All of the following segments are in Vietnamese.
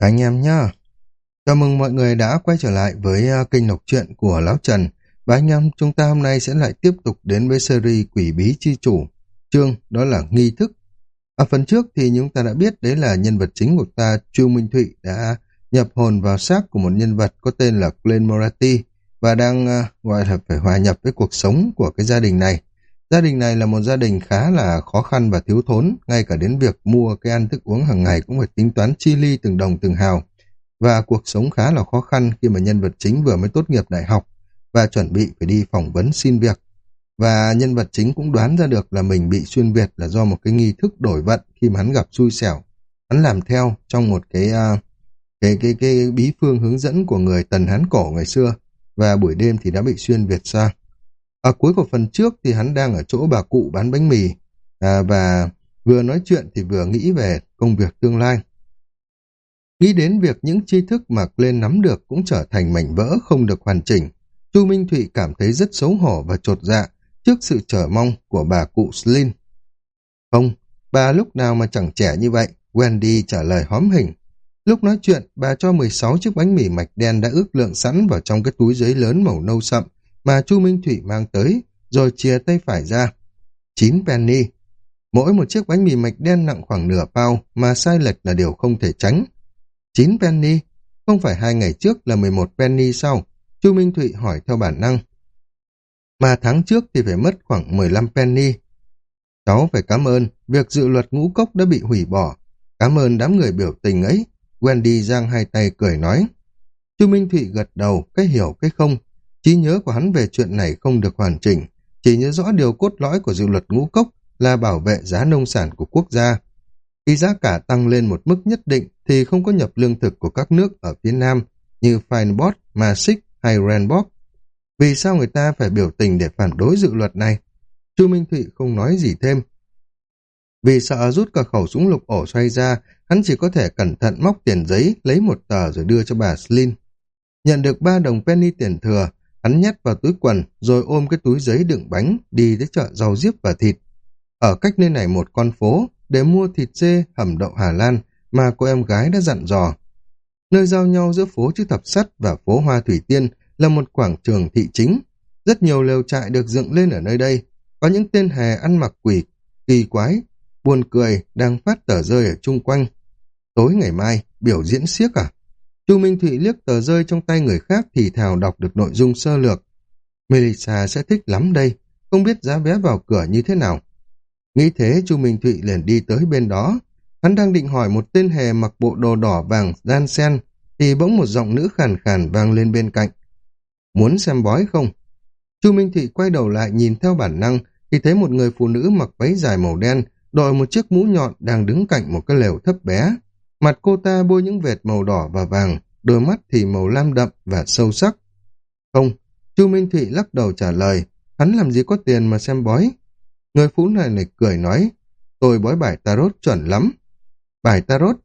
Anh em nhá. Chào mừng mọi người đã quay trở lại với à, kênh đọc truyện của Lão Trần. Và anh em, chúng ta hôm nay sẽ lại tiếp tục đến với series Quỷ Bí Chi Chủ. Chương đó là nghi thức. Ở phần trước thì chúng ta đã biết đấy là nhân vật chính của ta, Chu Minh Thụy đã nhập hồn vào xác của một nhân vật có tên là Glenn morati và đang uh, gọi là phải hòa nhập với cuộc sống của cái gia đình này. Gia đình này là một gia đình khá là khó khăn và thiếu thốn, ngay cả đến việc mua cái ăn thức uống hàng ngày cũng phải tính toán chi ly từng đồng từng hào. Và cuộc sống khá là khó khăn khi mà nhân vật chính vừa mới tốt nghiệp đại học và chuẩn bị phải đi phỏng vấn xin việc. Và nhân vật chính cũng đoán ra được là mình bị xuyên Việt là do một cái nghi thức đổi vận khi mà hắn gặp xui xẻo. Hắn làm theo trong một cái, uh, cái, cái, cái bí phương hướng dẫn của người Tần Hán Cổ ngày xưa và buổi đêm thì đã bị xuyên Việt sang. Ở cuối của phần trước thì hắn đang ở chỗ bà cụ bán bánh mì à, và vừa nói chuyện thì vừa nghĩ về công việc tương lai. Nghĩ đến việc những tri thức mà lên nắm được cũng trở thành mảnh vỡ không được hoàn chỉnh, Chu Minh Thụy cảm thấy rất xấu hổ và trột dạ trước sự chờ mong của bà cụ Slin. Không, bà lúc nào mà chẳng trẻ như vậy, Wendy trả lời hóm hình. Lúc nói chuyện, bà cho 16 chiếc bánh mì mạch đen đã ước lượng sẵn vào trong cái túi giấy lớn màu nâu sậm, mà Chu Minh Thủy mang tới, rồi chia tay phải ra. 9 penny. Mỗi một chiếc bánh mì mạch đen nặng khoảng nửa bao mà sai lệch là điều không thể tránh. 9 penny? Không phải hai ngày trước là 11 penny sau? Chu Minh Thụy hỏi theo bản năng. Mà tháng trước thì phải mất khoảng 15 penny. Cháu phải cảm ơn, việc dự luật ngũ cốc đã bị hủy bỏ. Cảm ơn đám người biểu tình ấy. Wendy giang hai tay cười nói. Chu Minh Thụy gật đầu, cái hiểu cái không, trí nhớ của hắn về chuyện này không được hoàn chỉnh, chỉ nhớ rõ điều cốt lõi của dự luật ngũ cốc là bảo vệ giá nông sản của quốc gia. Khi giá cả tăng lên một mức nhất định thì không có nhập lương thực của các nước ở phía Nam như Feinbot, Masik hay Renbok. Vì sao người ta phải biểu tình để phản đối dự luật này? Chu Minh Thụy không nói gì thêm. Vì sợ rút cả khẩu súng lục ổ xoay ra, hắn chỉ có thể cẩn thận móc tiền giấy, lấy một tờ rồi đưa cho bà Slin. Nhận được ba đồng penny tiền thừa, Hắn nhét vào túi quần, rồi ôm cái túi giấy đựng bánh, đi tới chợ rau diếp và thịt. Ở cách nơi này một con phố, để mua thịt dê, hầm đậu Hà Lan, mà cô em gái đã dặn dò. Nơi giao nhau giữa phố chữ thập sắt và phố Hoa Thủy Tiên là một quảng trường thị chính. Rất nhiều lều trại được dựng lên ở nơi đây. Có những tên hề ăn mặc quỷ, kỳ quái, buồn cười đang phát tờ rơi ở chung quanh. Tối ngày mai, biểu diễn siếc à? Chu Minh Thụy liếc tờ rơi trong tay người khác thì thào đọc được nội dung sơ lược. Melissa sẽ thích lắm đây, không biết giá vé vào cửa như thế nào. Nghĩ thế Chu Minh Thụy liền đi tới bên đó. Hắn đang định hỏi một tên hề mặc bộ đồ đỏ vàng đan sen, thì bỗng một giọng nữ khàn khàn vang lên bên cạnh. Muốn xem bói không? Chu Minh Thụy quay đầu lại nhìn theo bản năng thì thấy một người phụ nữ mặc váy dài màu đen đội một chiếc mũ nhọn đang đứng cạnh một cái lều thấp bé. Mặt cô ta bôi những vệt màu đỏ và vàng, đôi mắt thì màu lam đậm và sâu sắc. Không, Chu Minh Thụy lắc đầu trả lời, hắn làm gì có tiền mà xem bói. Người phụ này này cười nói, tôi bói bài tarot chuẩn lắm. Bài tarot,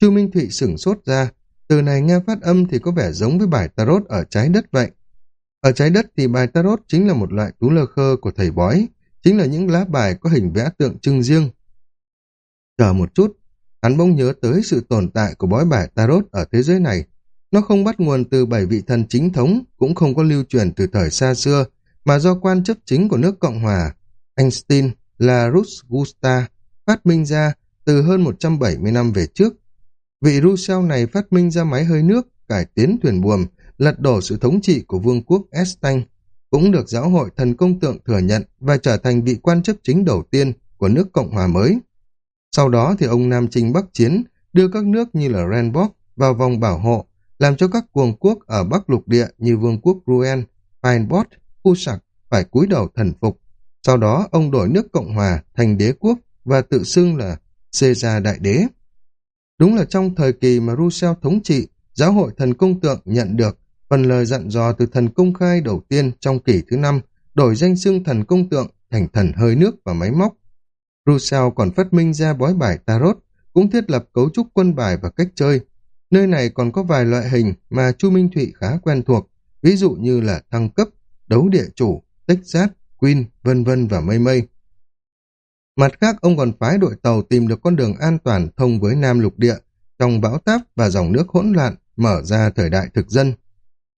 Chu Minh Thụy sửng sốt ra, từ này nghe phát âm thì có vẻ giống với bài tarot ở trái đất vậy. Ở trái đất thì bài tarot chính là một loại tú lơ khơ của thầy bói, chính là những lá bài có hình vẽ tượng trưng riêng. Chờ một chút, Hắn bỗng nhớ tới sự tồn tại của bói bài Tarot ở thế giới này. Nó không bắt nguồn từ bảy vị thần chính thống, cũng không có lưu truyền từ thời xa xưa, mà do quan chấp chính của nước Cộng Hòa. Einstein là Rus Gusta phát minh ra từ hơn 170 năm về trước. Vị Rousseau này phát minh ra máy hơi nước, cải tiến thuyền buồm, lật đổ sự thống trị của vương quốc Estanh, cũng được giáo hội thần công tượng thừa nhận và trở thành vị quan chấp chính đầu tiên của nước Cộng Hòa mới. Sau đó thì ông Nam Trinh Bắc Chiến đưa các nước như là Renbok vào vòng bảo hộ, làm cho các cuồng quốc ở Bắc lục địa như Vương quốc Ruen, Pinebot, Phu phải cúi đầu thần phục. Sau đó ông đổi nước Cộng Hòa thành đế quốc và tự xưng là Caesar Đại Đế. Đúng là trong thời kỳ mà Rousseau thống trị, giáo hội thần công tượng nhận được phần lời dặn dò từ thần công khai đầu tiên trong kỷ thứ năm đổi danh xưng thần công tượng thành thần hơi nước và máy móc Rousseau còn phát minh ra bói bài Tarot, cũng thiết lập cấu trúc quân bài và cách chơi. Nơi này còn có vài loại hình mà Chu Minh Thụy khá quen thuộc, ví dụ như là thăng cấp, đấu địa chủ, tích sát, queen, vân vân và mây mây. Mặt khác, ông còn phái đội tàu tìm được con đường an toàn thông với Nam Lục Địa, trong bão táp và dòng nước hỗn loạn mở ra thời đại thực dân.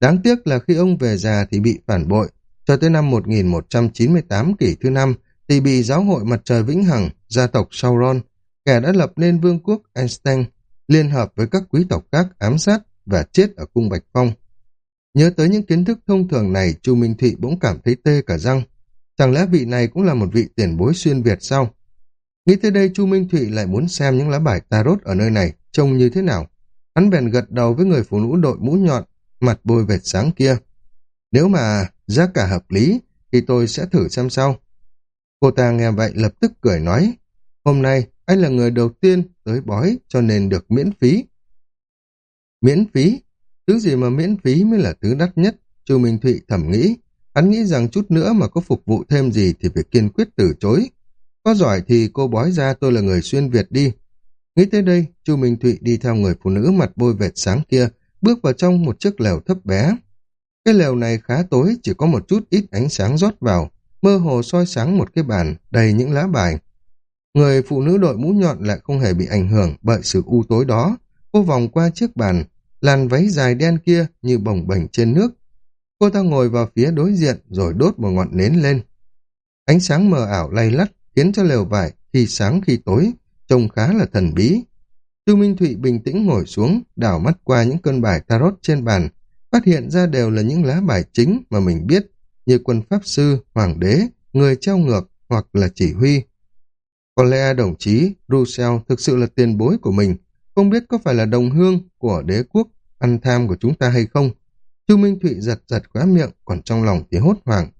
Đáng tiếc là khi ông về già thì bị phản bội, cho tới năm 1198 kỷ thứ năm thì bị giáo hội mặt trời vĩnh hằng, gia tộc Sauron, kẻ đã lập nên vương quốc Einstein, liên hợp với các quý tộc khác ám sát và chết ở cung Bạch Phong. Nhớ tới những kiến thức thông thường này, Chu Minh Thụy bỗng cảm thấy tê cả răng. Chẳng lẽ vị này cũng là một vị tiền bối xuyên Việt sao? Nghĩ tới đây Chu Minh Thụy lại muốn xem những lá bài tarot ở nơi này trông như thế nào. Hắn bèn gật đầu với người phụ nữ đội mũ nhọn, mặt bôi vệt sáng kia. Nếu mà giá cả hợp lý, thì tôi sẽ thử xem sau. Cô ta nghe vậy lập tức cười nói, hôm nay anh là người đầu tiên tới bói cho nên được miễn phí. Miễn phí? Thứ gì mà miễn phí mới là thứ đắt nhất, Chu Minh Thụy thầm nghĩ. Hắn nghĩ rằng chút nữa mà có phục vụ thêm gì thì phải kiên quyết từ chối. Có giỏi thì cô bói ra tôi là người xuyên Việt đi. Nghĩ tới đây, Chu Minh Thụy đi theo người phụ nữ mặt bôi vệt sáng kia, bước vào trong một chiếc lều thấp bé. Cái lều này khá tối, chỉ có một chút ít ánh sáng rót vào, mơ hồ soi sáng một cái bàn đầy những lá bài. Người phụ nữ đội mũ nhọn lại không hề bị ảnh hưởng bởi sự u tối đó. Cô vòng qua chiếc bàn, làn váy dài đen kia như bồng bềnh trên nước. Cô ta ngồi vào phía đối diện rồi đốt một ngọn nến lên. Ánh sáng mờ ảo lay lắt khiến cho lều vải khi sáng khi tối, trông khá là thần bí. Tư Minh Thụy bình tĩnh ngồi xuống, đảo mắt qua những cơn bài tarot trên bàn, phát hiện ra đều là những lá bài chính mà mình biết, như quân pháp sư, hoàng đế, người treo ngược hoặc là chỉ huy. Có lẽ đồng chí Rousseau thực sự là tiền bối của mình, không biết có phải là đồng hương của đế quốc ăn tham của chúng ta hay không. Chu Minh Thụy giật giật khóa miệng, còn trong lòng thì hốt hoảng.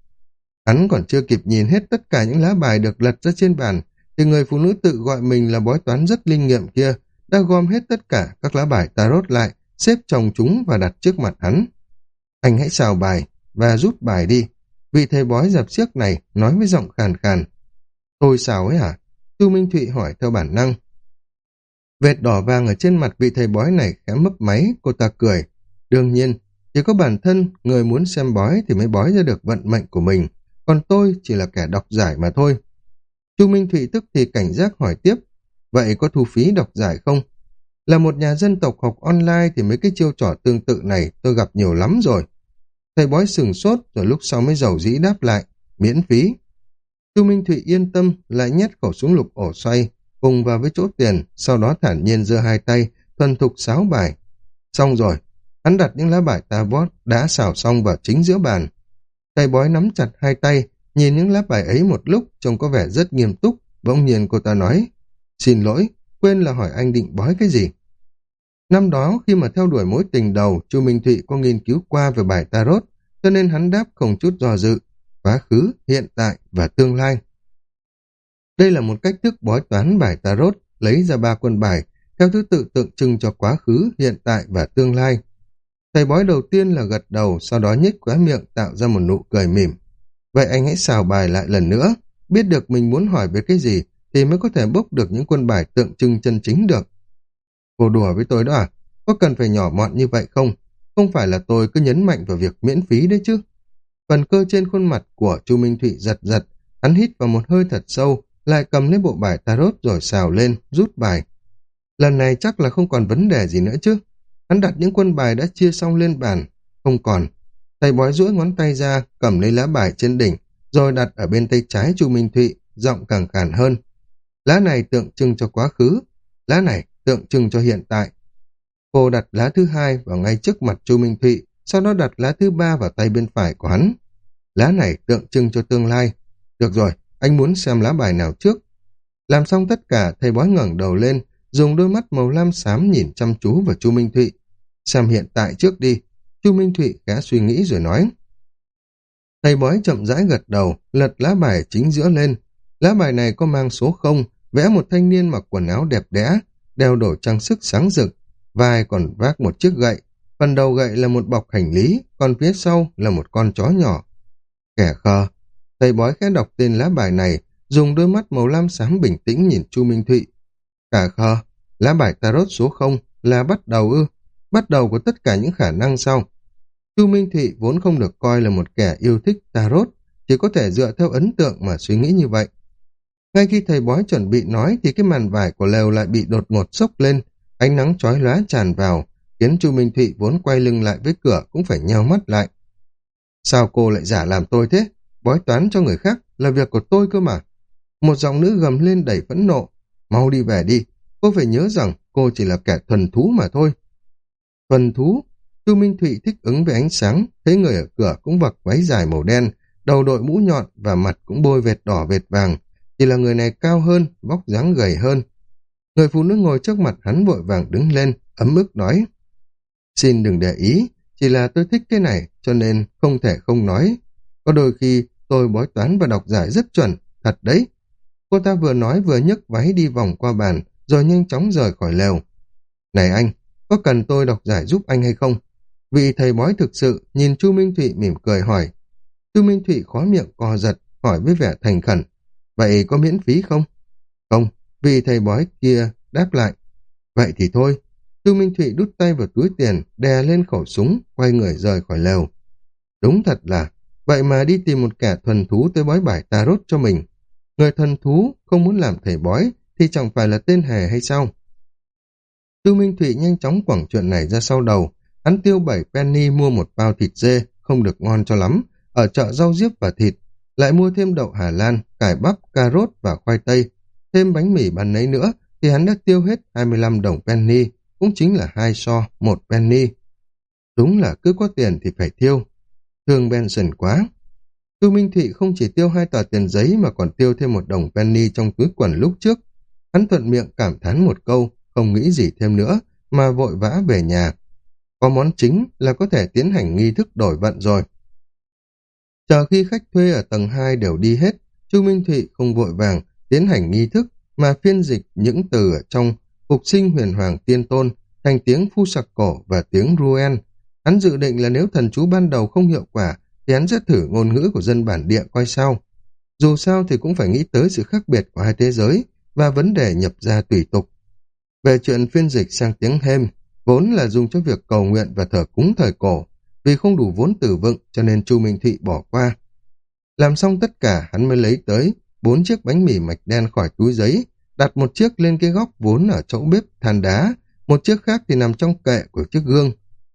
Hắn còn chưa kịp nhìn hết tất cả những lá bài được lật ra trên bàn, thì người phụ nữ tự gọi mình là bói toán rất linh nghiệm kia đã gom hết tất cả các lá bài tarot lại, xếp chồng chúng và đặt trước mặt hắn. Anh hãy xào bài và rút bài đi. Vị thầy bói dập xiếc này nói với giọng khàn khàn. Tôi xào ấy hả? Tư Minh Thụy hỏi theo bản năng. Vệt đỏ vàng ở trên mặt vị thầy bói này khẽ mấp máy, cô ta cười. Đương nhiên, chỉ có bản thân người muốn xem bói thì mới bói ra được vận mệnh của mình, còn tôi chỉ là kẻ đọc giải mà thôi. Chu Minh Thụy tức thì cảnh giác hỏi tiếp, vậy có thu phí đọc giải không? Là một nhà dân tộc học online thì mấy cái chiêu trò tương tự này tôi gặp nhiều lắm rồi. Thầy bói sừng sốt rồi lúc sau mới giàu dĩ đáp lại, miễn phí. Chu Minh Thụy yên tâm lại nhét khẩu súng lục ổ xoay, cùng vào với chỗ tiền, sau đó thản nhiên giơ hai tay, thuần thục sáo bài. Xong rồi, hắn đặt những lá bài ta bót đã xào xong vào chính giữa bàn. Thầy bói nắm chặt hai tay, nhìn những lá bài ấy một lúc trông có vẻ rất nghiêm túc, bỗng nhiên cô ta nói, xin lỗi, quên là hỏi anh định bói cái gì. Năm đó, khi mà theo đuổi mối tình đầu, chu Minh Thụy có nghiên cứu qua về bài tarot, cho nên hắn đáp không chút do dự, quá khứ, hiện tại và tương lai. Đây là một cách thức bói toán bài tarot, lấy ra ba quân bài, theo thứ tự tượng trưng cho quá khứ, hiện tại và tương lai. Thầy bói đầu tiên là gật đầu, sau đó nhếch khóe miệng tạo ra một nụ cười mỉm. Vậy anh hãy xào bài lại lần nữa, biết được mình muốn hỏi về cái gì thì mới có thể bốc được những quân bài tượng trưng chân chính được. Cô đùa với tôi đó à? Có cần phải nhỏ mọn như vậy không? Không phải là tôi cứ nhấn mạnh vào việc miễn phí đấy chứ. Phần cơ trên khuôn mặt của Chu Minh Thụy giật giật, hắn hít vào một hơi thật sâu, lại cầm lấy bộ bài tarot rồi xào lên, rút bài. Lần này chắc là không còn vấn đề gì nữa chứ. Hắn đặt những quân bài đã chia xong lên bàn, không còn. tay bói duỗi ngón tay ra, cầm lấy lá bài trên đỉnh, rồi đặt ở bên tay trái Chu Minh Thụy, giọng càng khàn hơn. Lá này tượng trưng cho quá khứ, lá này tượng trưng cho hiện tại. Cô đặt lá thứ hai vào ngay trước mặt Chu Minh Thụy, sau đó đặt lá thứ ba vào tay bên phải của hắn. Lá này tượng trưng cho tương lai. Được rồi, anh muốn xem lá bài nào trước. Làm xong tất cả, thầy bói ngẩng đầu lên, dùng đôi mắt màu lam xám nhìn chăm chú vào Chu Minh Thụy. Xem hiện tại trước đi. Chu Minh Thụy khẽ suy nghĩ rồi nói. Thầy bói chậm rãi gật đầu, lật lá bài chính giữa lên. Lá bài này có mang số 0, vẽ một thanh niên mặc quần áo đẹp đẽ, đeo đổ trang sức sáng rực, vai còn vác một chiếc gậy. Phần đầu gậy là một bọc hành lý, còn phía sau là một con chó nhỏ. Kẻ khờ, thầy bói khẽ đọc tên lá bài này, dùng đôi mắt màu lam xám bình tĩnh nhìn Chu Minh Thụy. Cả khờ, lá bài tarot số 0 là bắt đầu ư, bắt đầu của tất cả những khả năng sau. Chu Minh Thụy vốn không được coi là một kẻ yêu thích tarot, chỉ có thể dựa theo ấn tượng mà suy nghĩ như vậy. Ngay khi thầy bói chuẩn bị nói thì cái màn vải của lều lại bị đột ngột sốc lên, ánh nắng chói lóa tràn vào, khiến Chu Minh Thụy vốn quay lưng lại với cửa cũng phải nheo mắt lại. Sao cô lại giả làm tôi thế? Bói toán cho người khác là việc của tôi cơ mà. Một giọng nữ gầm lên đầy phẫn nộ. Mau đi về đi, cô phải nhớ rằng cô chỉ là kẻ thuần thú mà thôi. Thuần thú? Chu Minh Thụy thích ứng với ánh sáng, thấy người ở cửa cũng mặc váy dài màu đen, đầu đội mũ nhọn và mặt cũng bôi vệt đỏ vệt vàng. Chỉ là người này cao hơn, vóc dáng gầy hơn. Người phụ nữ ngồi trước mặt hắn vội vàng đứng lên, ấm ức nói. Xin đừng để ý, chỉ là tôi thích cái này, cho nên không thể không nói. Có đôi khi tôi bói toán và đọc giải rất chuẩn, thật đấy. Cô ta vừa nói vừa nhấc váy đi vòng qua bàn, rồi nhanh chóng rời khỏi lều. Này anh, có cần tôi đọc giải giúp anh hay không? Vị thầy bói thực sự nhìn Chu Minh Thụy mỉm cười hỏi. Chu Minh Thụy khó miệng co giật, hỏi với vẻ thành khẩn. Vậy có miễn phí không? Không, vì thầy bói kia đáp lại. Vậy thì thôi. Tư Minh Thụy đút tay vào túi tiền, đè lên khẩu súng, quay người rời khỏi lều. Đúng thật là, vậy mà đi tìm một kẻ thuần thú tới bói bài tarot cho mình. Người thuần thú không muốn làm thầy bói thì chẳng phải là tên hề hay sao? Tư Minh Thụy nhanh chóng quẳng chuyện này ra sau đầu. Hắn tiêu bảy penny mua một bao thịt dê, không được ngon cho lắm, ở chợ rau diếp và thịt, lại mua thêm đậu Hà Lan, cải bắp, cà rốt và khoai tây, thêm bánh mì bán nấy nữa, thì hắn đã tiêu hết 25 đồng penny, cũng chính là hai so, một penny. Đúng là cứ có tiền thì phải tiêu. Thương Benson quá. Tư Minh Thị không chỉ tiêu hai tờ tiền giấy mà còn tiêu thêm một đồng penny trong túi quần lúc trước. Hắn thuận miệng cảm thán một câu, không nghĩ gì thêm nữa, mà vội vã về nhà. Có món chính là có thể tiến hành nghi thức đổi vận rồi. Chờ khi khách thuê ở tầng 2 đều đi hết, Chu Minh Thụy không vội vàng tiến hành nghi thức mà phiên dịch những từ ở trong phục sinh huyền hoàng tiên tôn thành tiếng phu sặc cổ và tiếng ruen. Hắn dự định là nếu thần chú ban đầu không hiệu quả thì hắn sẽ thử ngôn ngữ của dân bản địa coi sao. Dù sao thì cũng phải nghĩ tới sự khác biệt của hai thế giới và vấn đề nhập ra tùy tục. Về chuyện phiên dịch sang tiếng hêm, vốn là dùng cho việc cầu nguyện và thờ cúng thời cổ, vì không đủ vốn tử vựng cho nên Chu Minh Thụy bỏ qua. Làm xong tất cả hắn mới lấy tới bốn chiếc bánh mì mạch đen khỏi túi giấy, đặt một chiếc lên cái góc vốn ở chỗ bếp than đá, một chiếc khác thì nằm trong kệ của chiếc gương.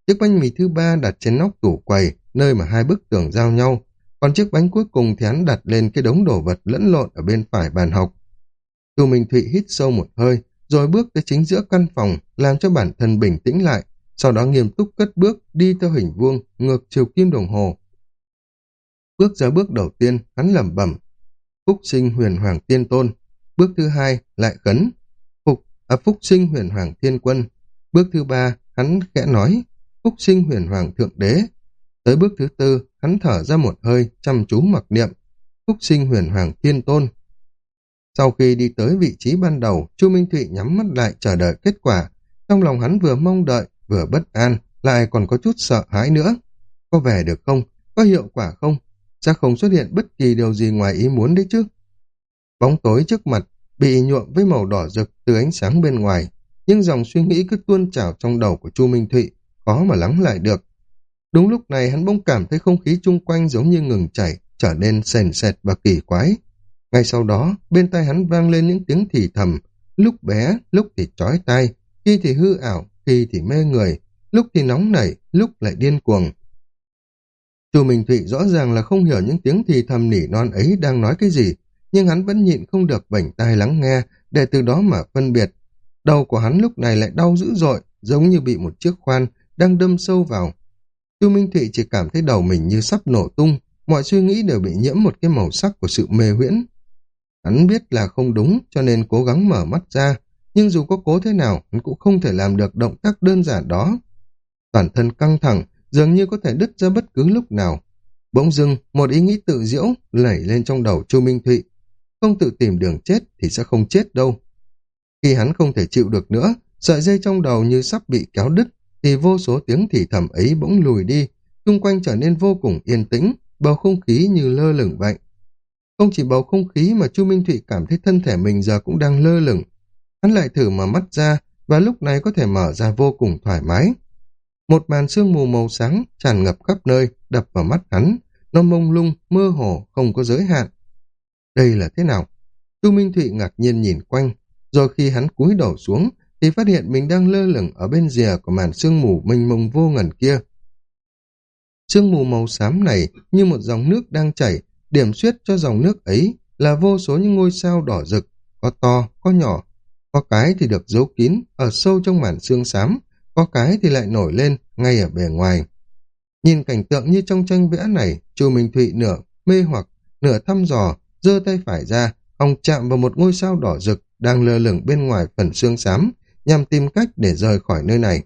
Chiếc bánh mì thứ ba đặt trên nóc tủ quầy, nơi mà hai bức tường giao nhau, còn chiếc bánh cuối cùng thì hắn đặt lên cái đống đồ vật lẫn lộn ở bên phải bàn học. Chu Minh Thụy hít sâu một hơi, rồi bước tới chính giữa căn phòng, làm cho bản thân bình tĩnh lại, sau đó nghiêm túc cất bước đi theo hình vuông ngược chiều kim đồng hồ. Bước ra bước đầu tiên, hắn lẩm bẩm, Phúc sinh huyền hoàng tiên tôn. Bước thứ hai, lại khấn, Phục, à, Phúc sinh huyền hoàng thiên quân. Bước thứ ba, hắn khẽ nói, Phúc sinh huyền hoàng thượng đế. Tới bước thứ tư, hắn thở ra một hơi, chăm chú mặc niệm, Phúc sinh huyền hoàng thiên tôn. Sau khi đi tới vị trí ban đầu, Chu Minh Thụy nhắm mắt lại chờ đợi kết quả. Trong lòng hắn vừa mong đợi, vừa bất an, lại còn có chút sợ hãi nữa. Có về được không? Có hiệu quả không? Sẽ không xuất hiện bất kỳ điều gì ngoài ý muốn đấy chứ. Bóng tối trước mặt, bị nhuộm với màu đỏ rực từ ánh sáng bên ngoài, nhưng dòng suy nghĩ cứ tuôn trào trong đầu của Chu Minh Thụy, khó mà lắng lại được. Đúng lúc này hắn bỗng cảm thấy không khí chung quanh giống như ngừng chảy, trở nên sền sệt và kỳ quái. Ngay sau đó, bên tai hắn vang lên những tiếng thì thầm, lúc bé, lúc thì chói tai, khi thì hư ảo, khi thì mê người, lúc thì nóng nảy, lúc lại điên cuồng. Chu Minh Thụy rõ ràng là không hiểu những tiếng thì thầm nỉ non ấy đang nói cái gì, nhưng hắn vẫn nhịn không được vảnh tai lắng nghe, để từ đó mà phân biệt. Đầu của hắn lúc này lại đau dữ dội, giống như bị một chiếc khoan đang đâm sâu vào. Chu Minh Thụy chỉ cảm thấy đầu mình như sắp nổ tung, mọi suy nghĩ đều bị nhiễm một cái màu sắc của sự mê huyễn. Hắn biết là không đúng, cho nên cố gắng mở mắt ra, nhưng dù có cố thế nào, hắn cũng không thể làm được động tác đơn giản đó. Toàn thân căng thẳng, dường như có thể đứt ra bất cứ lúc nào. Bỗng dưng, một ý nghĩ tự diễu lẩy lên trong đầu Chu Minh Thụy. Không tự tìm đường chết thì sẽ không chết đâu. Khi hắn không thể chịu được nữa, sợi dây trong đầu như sắp bị kéo đứt, thì vô số tiếng thì thầm ấy bỗng lùi đi, xung quanh trở nên vô cùng yên tĩnh, bầu không khí như lơ lửng vậy. Không chỉ bầu không khí mà Chu Minh Thụy cảm thấy thân thể mình giờ cũng đang lơ lửng. Hắn lại thử mở mắt ra và lúc này có thể mở ra vô cùng thoải mái. Một màn sương mù màu sáng tràn ngập khắp nơi, đập vào mắt hắn. Nó mông lung, mơ hồ, không có giới hạn. Đây là thế nào? Tu Minh Thụy ngạc nhiên nhìn quanh, rồi khi hắn cúi đầu xuống, thì phát hiện mình đang lơ lửng ở bên rìa của màn sương mù mênh mông vô ngần kia. Sương mù màu xám này như một dòng nước đang chảy, điểm xuyết cho dòng nước ấy là vô số những ngôi sao đỏ rực, có to, có nhỏ, có cái thì được giấu kín ở sâu trong màn xương xám, có cái thì lại nổi lên ngay ở bề ngoài. Nhìn cảnh tượng như trong tranh vẽ này, Chu Minh Thụy nửa mê hoặc, nửa thăm dò, giơ tay phải ra, ông chạm vào một ngôi sao đỏ rực đang lơ lửng bên ngoài phần xương xám, nhằm tìm cách để rời khỏi nơi này.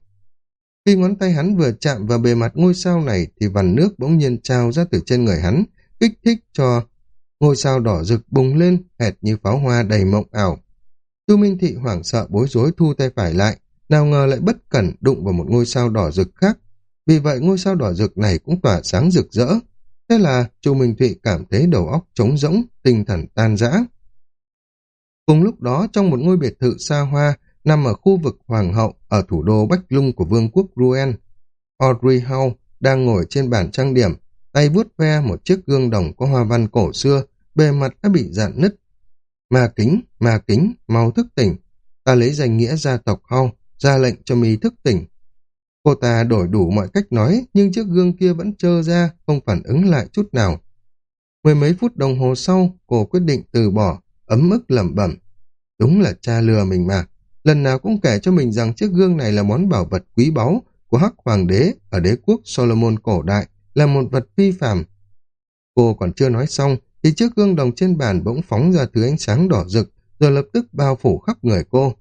Khi ngón tay hắn vừa chạm vào bề mặt ngôi sao này thì vằn nước bỗng nhiên trao ra từ trên người hắn, kích thích cho ngôi sao đỏ rực bùng lên hệt như pháo hoa đầy mộng ảo. Tu Minh Thị hoảng sợ bối rối thu tay phải lại, nào ngờ lại bất cẩn đụng vào một ngôi sao đỏ rực khác. Vì vậy ngôi sao đỏ rực này cũng tỏa sáng rực rỡ. Thế là Chu Minh Thụy cảm thấy đầu óc trống rỗng, tinh thần tan rã. Cùng lúc đó trong một ngôi biệt thự xa hoa nằm ở khu vực Hoàng hậu ở thủ đô Bách Lung của Vương quốc Ruen, Audrey Howe đang ngồi trên bàn trang điểm, tay vuốt ve một chiếc gương đồng có hoa văn cổ xưa, bề mặt đã bị dạn nứt. Ma kính, ma kính, mau thức tỉnh. Ta lấy danh nghĩa gia tộc hau, ra lệnh cho mi thức tỉnh. Cô ta đổi đủ mọi cách nói, nhưng chiếc gương kia vẫn trơ ra, không phản ứng lại chút nào. Mười mấy phút đồng hồ sau, cô quyết định từ bỏ, ấm ức lẩm bẩm. Đúng là cha lừa mình mà. Lần nào cũng kể cho mình rằng chiếc gương này là món bảo vật quý báu của Hắc Hoàng đế ở đế quốc Solomon cổ đại, là một vật phi phàm. Cô còn chưa nói xong, thì chiếc gương đồng trên bàn bỗng phóng ra thứ ánh sáng đỏ rực, rồi lập tức bao phủ khắp người cô.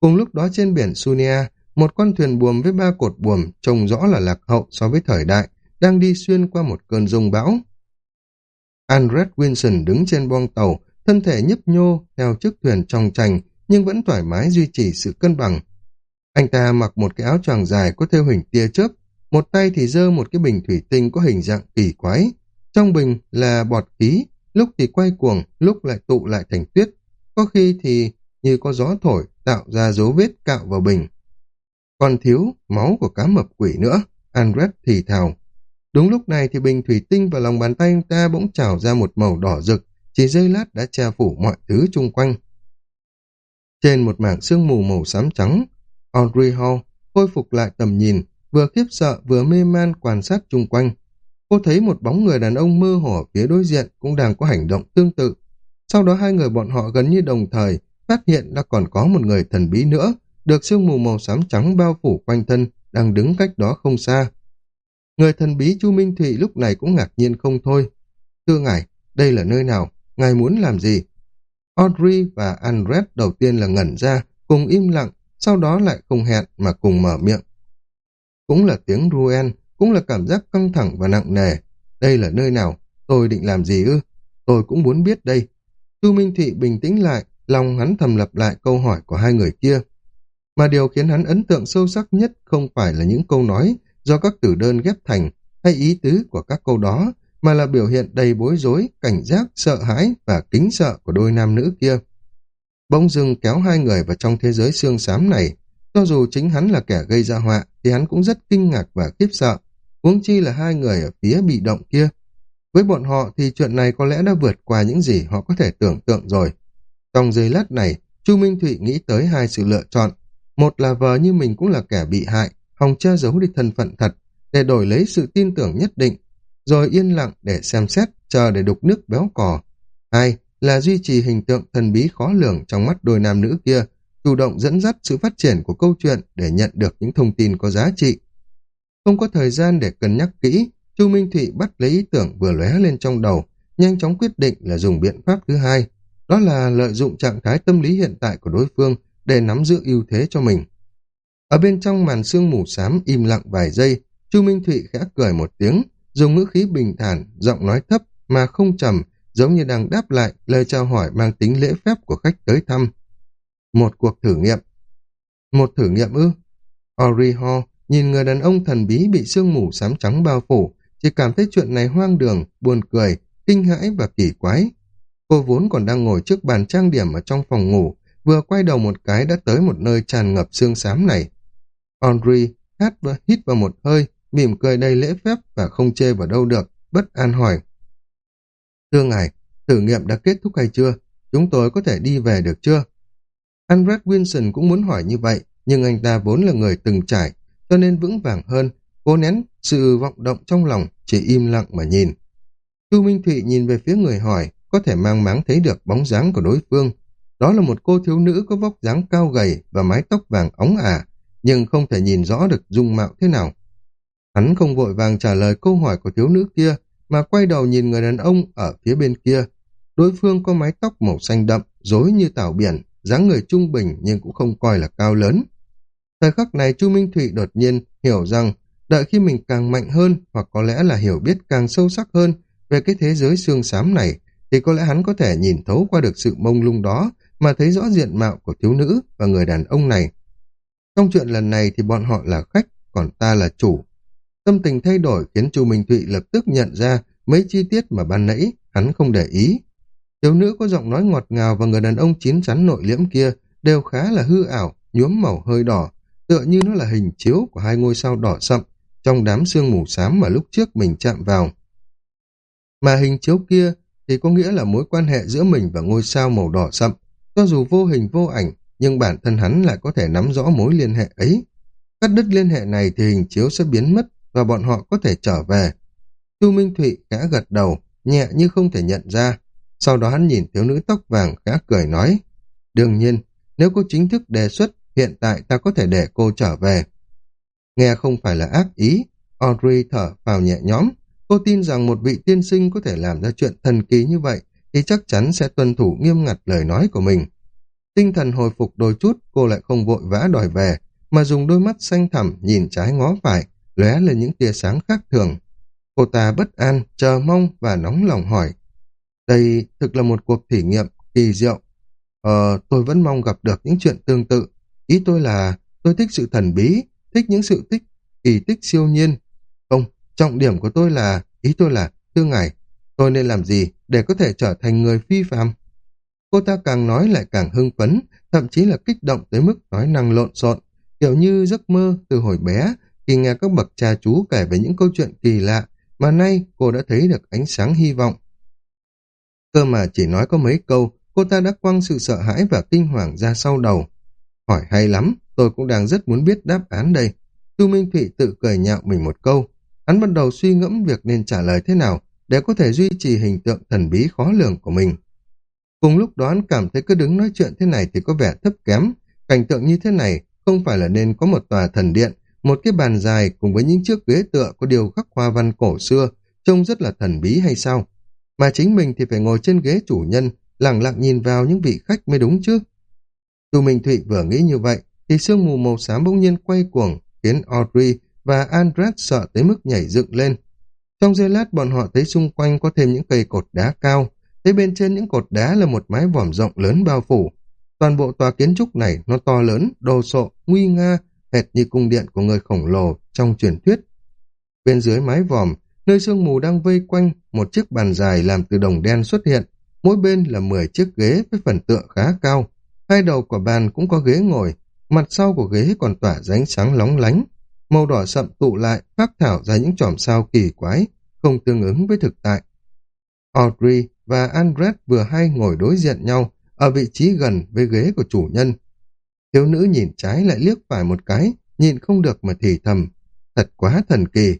Cùng lúc đó trên biển Sunia, một con thuyền buồm với ba cột buồm trông rõ là lạc hậu so với thời đại, đang đi xuyên qua một cơn rông bão. Andret Wilson đứng trên boong tàu, thân thể nhấp nhô theo chiếc thuyền trong trành, nhưng vẫn thoải mái duy trì sự cân bằng. Anh ta mặc một cái áo choàng dài có theo hình tia chớp, một tay thì giơ một cái bình thủy tinh có hình dạng kỳ quái. Trong bình là bọt khí, lúc thì quay cuồng, lúc lại tụ lại thành tuyết, có khi thì như có gió thổi tạo ra dấu vết cạo vào bình. Còn thiếu máu của cá mập quỷ nữa, Andret thì thào. Đúng lúc này thì bình thủy tinh vào lòng bàn tay anh ta bỗng trào ra một màu đỏ rực, chỉ giây lát đã che phủ mọi thứ chung quanh. Trên một mảng sương mù màu xám trắng, Audrey Hall khôi phục lại tầm nhìn, vừa khiếp sợ vừa mê man quan sát chung quanh. Cô thấy một bóng người đàn ông mơ hồ phía đối diện cũng đang có hành động tương tự. Sau đó hai người bọn họ gần như đồng thời phát hiện là còn có một người thần bí nữa, được sương mù màu xám trắng bao phủ quanh thân, đang đứng cách đó không xa. Người thần bí Chu Minh Thụy lúc này cũng ngạc nhiên không thôi. Thưa ngài, đây là nơi nào? Ngài muốn làm gì? Audrey và Andret đầu tiên là ngẩn ra, cùng im lặng, sau đó lại không hẹn mà cùng mở miệng. Cũng là tiếng Ruen, cũng là cảm giác căng thẳng và nặng nề. Đây là nơi nào? Tôi định làm gì ư? Tôi cũng muốn biết đây. Chu Minh Thị bình tĩnh lại, lòng hắn thầm lặp lại câu hỏi của hai người kia. Mà điều khiến hắn ấn tượng sâu sắc nhất không phải là những câu nói do các tử đơn ghép thành hay ý tứ của các câu đó, mà là biểu hiện đầy bối rối, cảnh giác, sợ hãi và kính sợ của đôi nam nữ kia. Bỗng dưng kéo hai người vào trong thế giới xương xám này, cho dù chính hắn là kẻ gây ra họa, thì hắn cũng rất kinh ngạc và khiếp sợ, huống chi là hai người ở phía bị động kia. Với bọn họ thì chuyện này có lẽ đã vượt qua những gì họ có thể tưởng tượng rồi. Trong giây lát này, Chu Minh Thụy nghĩ tới hai sự lựa chọn. Một là vờ như mình cũng là kẻ bị hại, hòng che giấu đi thân phận thật, để đổi lấy sự tin tưởng nhất định, rồi yên lặng để xem xét, chờ để đục nước béo cò. Hai là duy trì hình tượng thần bí khó lường trong mắt đôi nam nữ kia, chủ động dẫn dắt sự phát triển của câu chuyện để nhận được những thông tin có giá trị. Không có thời gian để cân nhắc kỹ, Chu Minh Thụy bắt lấy ý tưởng vừa lóe lên trong đầu, nhanh chóng quyết định là dùng biện pháp thứ hai, đó là lợi dụng trạng thái tâm lý hiện tại của đối phương để nắm giữ ưu thế cho mình. Ở bên trong màn sương mù xám im lặng vài giây, Chu Minh Thụy khẽ cười một tiếng, dùng ngữ khí bình thản, giọng nói thấp mà không trầm, giống như đang đáp lại lời chào hỏi mang tính lễ phép của khách tới thăm. Một cuộc thử nghiệm. Một thử nghiệm ư? Ori Ho nhìn người đàn ông thần bí bị sương mù xám trắng bao phủ, chỉ cảm thấy chuyện này hoang đường, buồn cười, kinh hãi và kỳ quái. Cô vốn còn đang ngồi trước bàn trang điểm ở trong phòng ngủ, vừa quay đầu một cái đã tới một nơi tràn ngập xương xám này. Henry hát và hít vào một hơi, mỉm cười đầy lễ phép và không chê vào đâu được, bất an hỏi. Thưa ngài, thử nghiệm đã kết thúc hay chưa? Chúng tôi có thể đi về được chưa? andrew Wilson cũng muốn hỏi như vậy, nhưng anh ta vốn là người từng trải, cho nên vững vàng hơn, cố nén sự vọng động trong lòng, chỉ im lặng mà nhìn. Chu Minh Thụy nhìn về phía người hỏi, có thể mang máng thấy được bóng dáng của đối phương. Đó là một cô thiếu nữ có vóc dáng cao gầy và mái tóc vàng óng ả, nhưng không thể nhìn rõ được dung mạo thế nào. Hắn không vội vàng trả lời câu hỏi của thiếu nữ kia, mà quay đầu nhìn người đàn ông ở phía bên kia. Đối phương có mái tóc màu xanh đậm, rối như tảo biển, dáng người trung bình nhưng cũng không coi là cao lớn. Thời khắc này Chu Minh Thụy đột nhiên hiểu rằng đợi khi mình càng mạnh hơn hoặc có lẽ là hiểu biết càng sâu sắc hơn về cái thế giới xương xám này thì có lẽ hắn có thể nhìn thấu qua được sự mông lung đó mà thấy rõ diện mạo của thiếu nữ và người đàn ông này. Trong chuyện lần này thì bọn họ là khách, còn ta là chủ. Tâm tình thay đổi khiến Chu Minh Thụy lập tức nhận ra mấy chi tiết mà ban nãy hắn không để ý. Thiếu nữ có giọng nói ngọt ngào và người đàn ông chín chắn nội liễm kia đều khá là hư ảo, nhuốm màu hơi đỏ, tựa như nó là hình chiếu của hai ngôi sao đỏ sậm trong đám sương mù xám mà lúc trước mình chạm vào. Mà hình chiếu kia thì có nghĩa là mối quan hệ giữa mình và ngôi sao màu đỏ sậm, cho dù vô hình vô ảnh, nhưng bản thân hắn lại có thể nắm rõ mối liên hệ ấy. Cắt đứt liên hệ này thì hình chiếu sẽ biến mất và bọn họ có thể trở về. Chu Minh Thụy khẽ gật đầu, nhẹ như không thể nhận ra. Sau đó hắn nhìn thiếu nữ tóc vàng khẽ cười nói, đương nhiên, nếu có chính thức đề xuất, hiện tại ta có thể để cô trở về. Nghe không phải là ác ý, Audrey thở vào nhẹ nhõm. Cô tin rằng một vị tiên sinh có thể làm ra chuyện thần kỳ như vậy thì chắc chắn sẽ tuân thủ nghiêm ngặt lời nói của mình. Tinh thần hồi phục đôi chút, cô lại không vội vã đòi về, mà dùng đôi mắt xanh thẳm nhìn trái ngó phải, lóe lên những tia sáng khác thường. Cô ta bất an, chờ mong và nóng lòng hỏi. Đây thực là một cuộc thử nghiệm kỳ diệu. Ờ, tôi vẫn mong gặp được những chuyện tương tự. Ý tôi là tôi thích sự thần bí, thích những sự tích kỳ tích siêu nhiên. Không, trọng điểm của tôi là, ý tôi là, thưa ngài, tôi nên làm gì để có thể trở thành người phi phạm? Cô ta càng nói lại càng hưng phấn, thậm chí là kích động tới mức nói năng lộn xộn, kiểu như giấc mơ từ hồi bé khi nghe các bậc cha chú kể về những câu chuyện kỳ lạ mà nay cô đã thấy được ánh sáng hy vọng. Cơ mà chỉ nói có mấy câu, cô ta đã quăng sự sợ hãi và kinh hoàng ra sau đầu. Hỏi hay lắm, tôi cũng đang rất muốn biết đáp án đây. Tu Minh Thụy tự cười nhạo mình một câu. Hắn bắt đầu suy ngẫm việc nên trả lời thế nào để có thể duy trì hình tượng thần bí khó lường của mình. Cùng lúc đó hắn cảm thấy cứ đứng nói chuyện thế này thì có vẻ thấp kém. Cảnh tượng như thế này không phải là nên có một tòa thần điện, một cái bàn dài cùng với những chiếc ghế tựa có điều khắc hoa văn cổ xưa, trông rất là thần bí hay sao? Mà chính mình thì phải ngồi trên ghế chủ nhân, lặng lặng nhìn vào những vị khách mới đúng chứ. Dù Minh Thụy vừa nghĩ như vậy, thì sương mù màu xám bỗng nhiên quay cuồng, khiến Audrey và Andret sợ tới mức nhảy dựng lên. Trong giây lát bọn họ thấy xung quanh có thêm những cây cột đá cao, thấy bên trên những cột đá là một mái vòm rộng lớn bao phủ. Toàn bộ tòa kiến trúc này nó to lớn, đồ sộ, nguy nga, hệt như cung điện của người khổng lồ trong truyền thuyết. Bên dưới mái vòm, nơi sương mù đang vây quanh, một chiếc bàn dài làm từ đồng đen xuất hiện, mỗi bên là 10 chiếc ghế với phần tựa khá cao. Hai đầu của bàn cũng có ghế ngồi, mặt sau của ghế còn tỏa ra ánh sáng lóng lánh. Màu đỏ sậm tụ lại, phát thảo ra những chòm sao kỳ quái, không tương ứng với thực tại. Audrey và Andret vừa hay ngồi đối diện nhau, ở vị trí gần với ghế của chủ nhân. Thiếu nữ nhìn trái lại liếc phải một cái, nhìn không được mà thì thầm. Thật quá thần kỳ.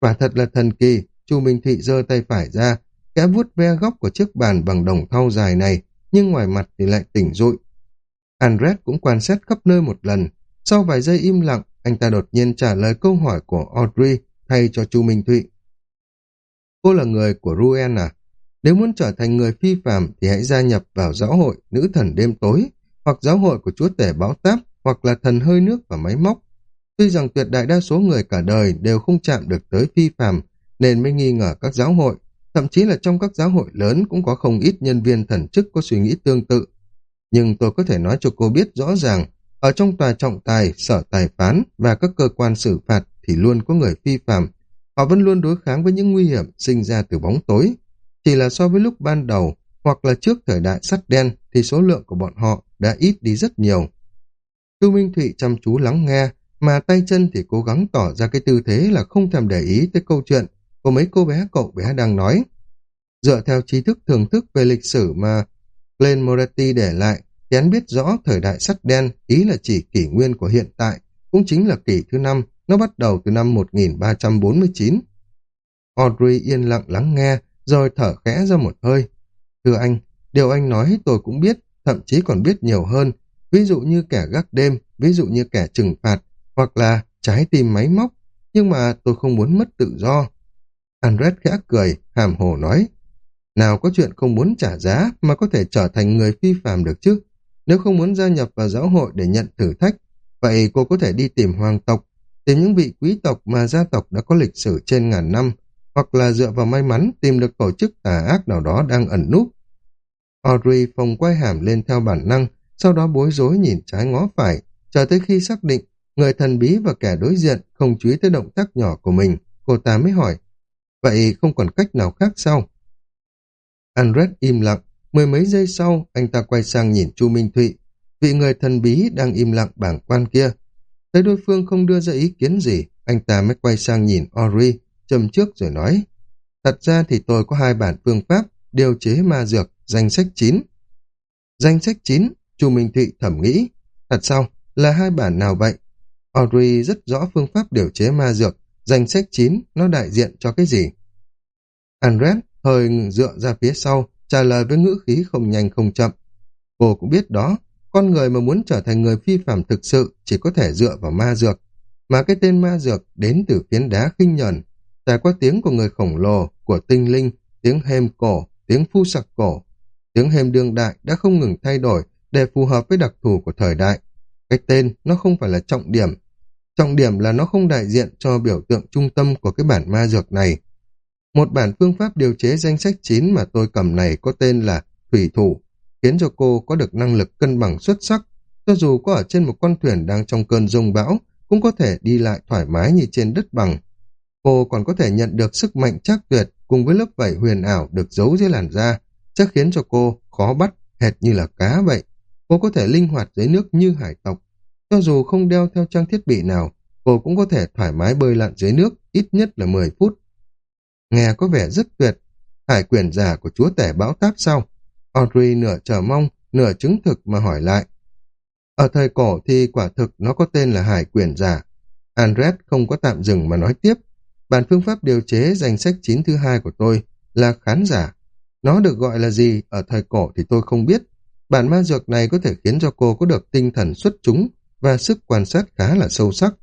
Quả thật là thần kỳ, chu Minh Thị giơ tay phải ra, kẽ vuốt ve góc của chiếc bàn bằng đồng thau dài này, nhưng ngoài mặt thì lại tỉnh rụi. Andret cũng quan sát khắp nơi một lần. Sau vài giây im lặng, anh ta đột nhiên trả lời câu hỏi của Audrey thay cho chu Minh Thụy. Cô là người của Ruen à? Nếu muốn trở thành người phi phàm thì hãy gia nhập vào giáo hội nữ thần đêm tối, hoặc giáo hội của chúa tể báo táp, hoặc là thần hơi nước và máy móc. Tuy rằng tuyệt đại đa số người cả đời đều không chạm được tới phi phàm, nên mới nghi ngờ các giáo hội, thậm chí là trong các giáo hội lớn cũng có không ít nhân viên thần chức có suy nghĩ tương tự. Nhưng tôi có thể nói cho cô biết rõ ràng, ở trong tòa trọng tài, sở tài phán và các cơ quan xử phạt thì luôn có người phi phạm Họ vẫn luôn đối kháng với những nguy hiểm sinh ra từ bóng tối. Chỉ là so với lúc ban đầu, hoặc là trước thời đại sắt đen thì số lượng của bọn họ đã ít đi rất nhiều. Cưu Minh Thụy chăm chú lắng nghe, mà tay chân thì cố gắng tỏ ra cái tư thế là không thèm để ý tới câu chuyện của mấy cô bé cậu bé đang nói. Dựa theo trí thức thưởng thức về lịch sử mà Glenn Moretti để lại, thì hắn biết rõ thời đại sắt đen ý là chỉ kỷ nguyên của hiện tại, cũng chính là kỷ thứ năm, nó bắt đầu từ năm 1349. Audrey yên lặng lắng nghe, rồi thở khẽ ra một hơi. Thưa anh, điều anh nói tôi cũng biết, thậm chí còn biết nhiều hơn, ví dụ như kẻ gác đêm, ví dụ như kẻ trừng phạt, hoặc là trái tim máy móc, nhưng mà tôi không muốn mất tự do. Andres khẽ cười, hàm hồ nói, nào có chuyện không muốn trả giá mà có thể trở thành người phi phàm được chứ? Nếu không muốn gia nhập vào giáo hội để nhận thử thách, vậy cô có thể đi tìm hoàng tộc, tìm những vị quý tộc mà gia tộc đã có lịch sử trên ngàn năm, hoặc là dựa vào may mắn tìm được tổ chức tà ác nào đó đang ẩn núp. Audrey phồng quay hàm lên theo bản năng, sau đó bối rối nhìn trái ngó phải, chờ tới khi xác định người thần bí và kẻ đối diện không chú ý tới động tác nhỏ của mình, cô ta mới hỏi, vậy không còn cách nào khác sao? Andret im lặng, mười mấy giây sau, anh ta quay sang nhìn Chu Minh Thụy, vị người thần bí đang im lặng bảng quan kia. Thấy đối phương không đưa ra ý kiến gì, anh ta mới quay sang nhìn Ori, châm trước rồi nói, thật ra thì tôi có hai bản phương pháp điều chế ma dược, danh sách 9. Danh sách 9, Chu Minh Thụy thẩm nghĩ, thật sao, là hai bản nào vậy? Audrey rất rõ phương pháp điều chế ma dược, danh sách 9, nó đại diện cho cái gì? Andret hơi dựa ra phía sau, trả lời với ngữ khí không nhanh không chậm. Cô cũng biết đó, con người mà muốn trở thành người phi phạm thực sự chỉ có thể dựa vào ma dược. Mà cái tên ma dược đến từ phiến đá khinh nhẫn trải qua tiếng của người khổng lồ, của tinh linh, tiếng hêm cổ, tiếng phu sặc cổ. Tiếng hêm đương đại đã không ngừng thay đổi để phù hợp với đặc thù của thời đại. Cái tên nó không phải là trọng điểm. Trọng điểm là nó không đại diện cho biểu tượng trung tâm của cái bản ma dược này. Một bản phương pháp điều chế danh sách 9 mà tôi cầm này có tên là Thủy Thủ, khiến cho cô có được năng lực cân bằng xuất sắc. Cho dù có ở trên một con thuyền đang trong cơn rông bão, cũng có thể đi lại thoải mái như trên đất bằng. Cô còn có thể nhận được sức mạnh chắc tuyệt cùng với lớp vảy huyền ảo được giấu dưới làn da, chắc khiến cho cô khó bắt, hệt như là cá vậy. Cô có thể linh hoạt dưới nước như hải tộc. Cho dù không đeo theo trang thiết bị nào, cô cũng có thể thoải mái bơi lặn dưới nước ít nhất là 10 phút. Nghe có vẻ rất tuyệt. Hải quyền giả của chúa tể bão táp sau. Audrey nửa chờ mong, nửa chứng thực mà hỏi lại. Ở thời cổ thì quả thực nó có tên là hải quyền giả. Andret không có tạm dừng mà nói tiếp. Bản phương pháp điều chế danh sách chín thứ hai của tôi là khán giả. Nó được gọi là gì ở thời cổ thì tôi không biết. Bản ma dược này có thể khiến cho cô có được tinh thần xuất chúng và sức quan sát khá là sâu sắc.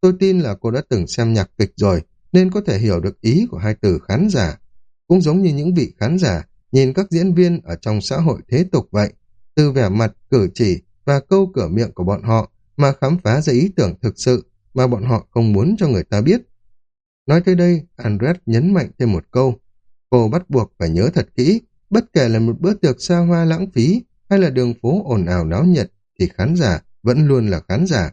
Tôi tin là cô đã từng xem nhạc kịch rồi, nên có thể hiểu được ý của hai từ khán giả. Cũng giống như những vị khán giả nhìn các diễn viên ở trong xã hội thế tục vậy, từ vẻ mặt, cử chỉ và câu cửa miệng của bọn họ mà khám phá ra ý tưởng thực sự mà bọn họ không muốn cho người ta biết. Nói tới đây, Andret nhấn mạnh thêm một câu. Cô bắt buộc phải nhớ thật kỹ, bất kể là một bữa tiệc xa hoa lãng phí hay là đường phố ồn ào náo nhiệt, thì khán giả vẫn luôn là khán giả.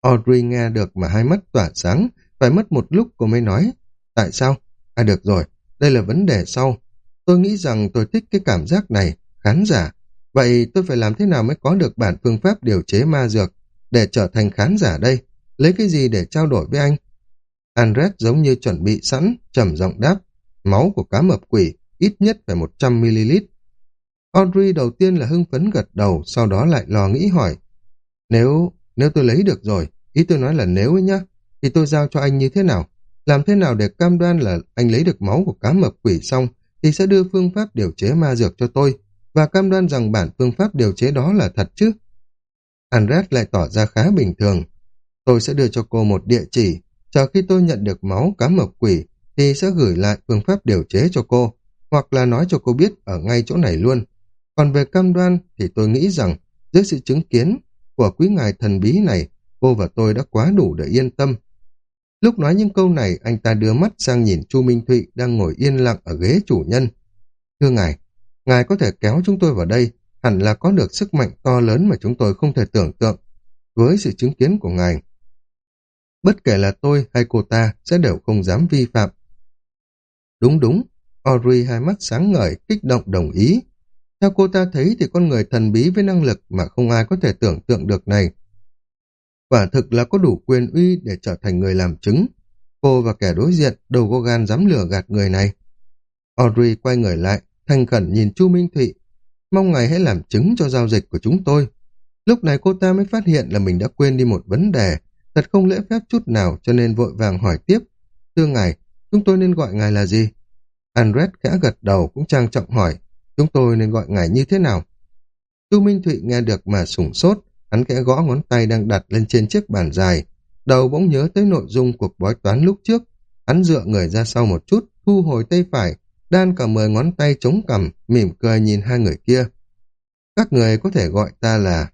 Audrey nghe được mà hai mắt tỏa sáng, phải mất một lúc cô mới nói. Tại sao? À được rồi, đây là vấn đề sau. Tôi nghĩ rằng tôi thích cái cảm giác này, khán giả. Vậy tôi phải làm thế nào mới có được bản phương pháp điều chế ma dược để trở thành khán giả đây? Lấy cái gì để trao đổi với anh? Andres giống như chuẩn bị sẵn, trầm giọng đáp. Máu của cá mập quỷ, ít nhất phải 100ml. Audrey đầu tiên là hưng phấn gật đầu, sau đó lại lo nghĩ hỏi. Nếu, nếu tôi lấy được rồi, ý tôi nói là nếu ấy nhá, thì tôi giao cho anh như thế nào? Làm thế nào để cam đoan là anh lấy được máu của cá mập quỷ xong thì sẽ đưa phương pháp điều chế ma dược cho tôi và cam đoan rằng bản phương pháp điều chế đó là thật chứ? Andres lại tỏ ra khá bình thường. Tôi sẽ đưa cho cô một địa chỉ, chờ khi tôi nhận được máu cá mập quỷ thì sẽ gửi lại phương pháp điều chế cho cô, hoặc là nói cho cô biết ở ngay chỗ này luôn. Còn về cam đoan thì tôi nghĩ rằng dưới sự chứng kiến của quý ngài thần bí này, cô và tôi đã quá đủ để yên tâm Lúc nói những câu này, anh ta đưa mắt sang nhìn Chu Minh Thụy đang ngồi yên lặng ở ghế chủ nhân. Thưa ngài, ngài có thể kéo chúng tôi vào đây, hẳn là có được sức mạnh to lớn mà chúng tôi không thể tưởng tượng. Với sự chứng kiến của ngài, bất kể là tôi hay cô ta sẽ đều không dám vi phạm. Đúng đúng, Audrey hai mắt sáng ngời, kích động đồng ý. Theo cô ta thấy thì con người thần bí với năng lực mà không ai có thể tưởng tượng được này quả thực là có đủ quyền uy để trở thành người làm chứng. Cô và kẻ đối diện đâu có gan dám lừa gạt người này. Audrey quay người lại, thành khẩn nhìn Chu Minh Thụy. mong ngài hãy làm chứng cho giao dịch của chúng tôi. Lúc này cô ta mới phát hiện là mình đã quên đi một vấn đề, thật không lễ phép chút nào cho nên vội vàng hỏi tiếp. Thưa ngài, chúng tôi nên gọi ngài là gì? Andret khẽ gật đầu cũng trang trọng hỏi, chúng tôi nên gọi ngài như thế nào? Chu Minh Thụy nghe được mà sủng sốt, hắn kẽ gõ ngón tay đang đặt lên trên chiếc bàn dài. Đầu bỗng nhớ tới nội dung cuộc bói toán lúc trước. Hắn dựa người ra sau một chút, thu hồi tay phải, đan cả mười ngón tay chống cằm, mỉm cười nhìn hai người kia. Các người có thể gọi ta là...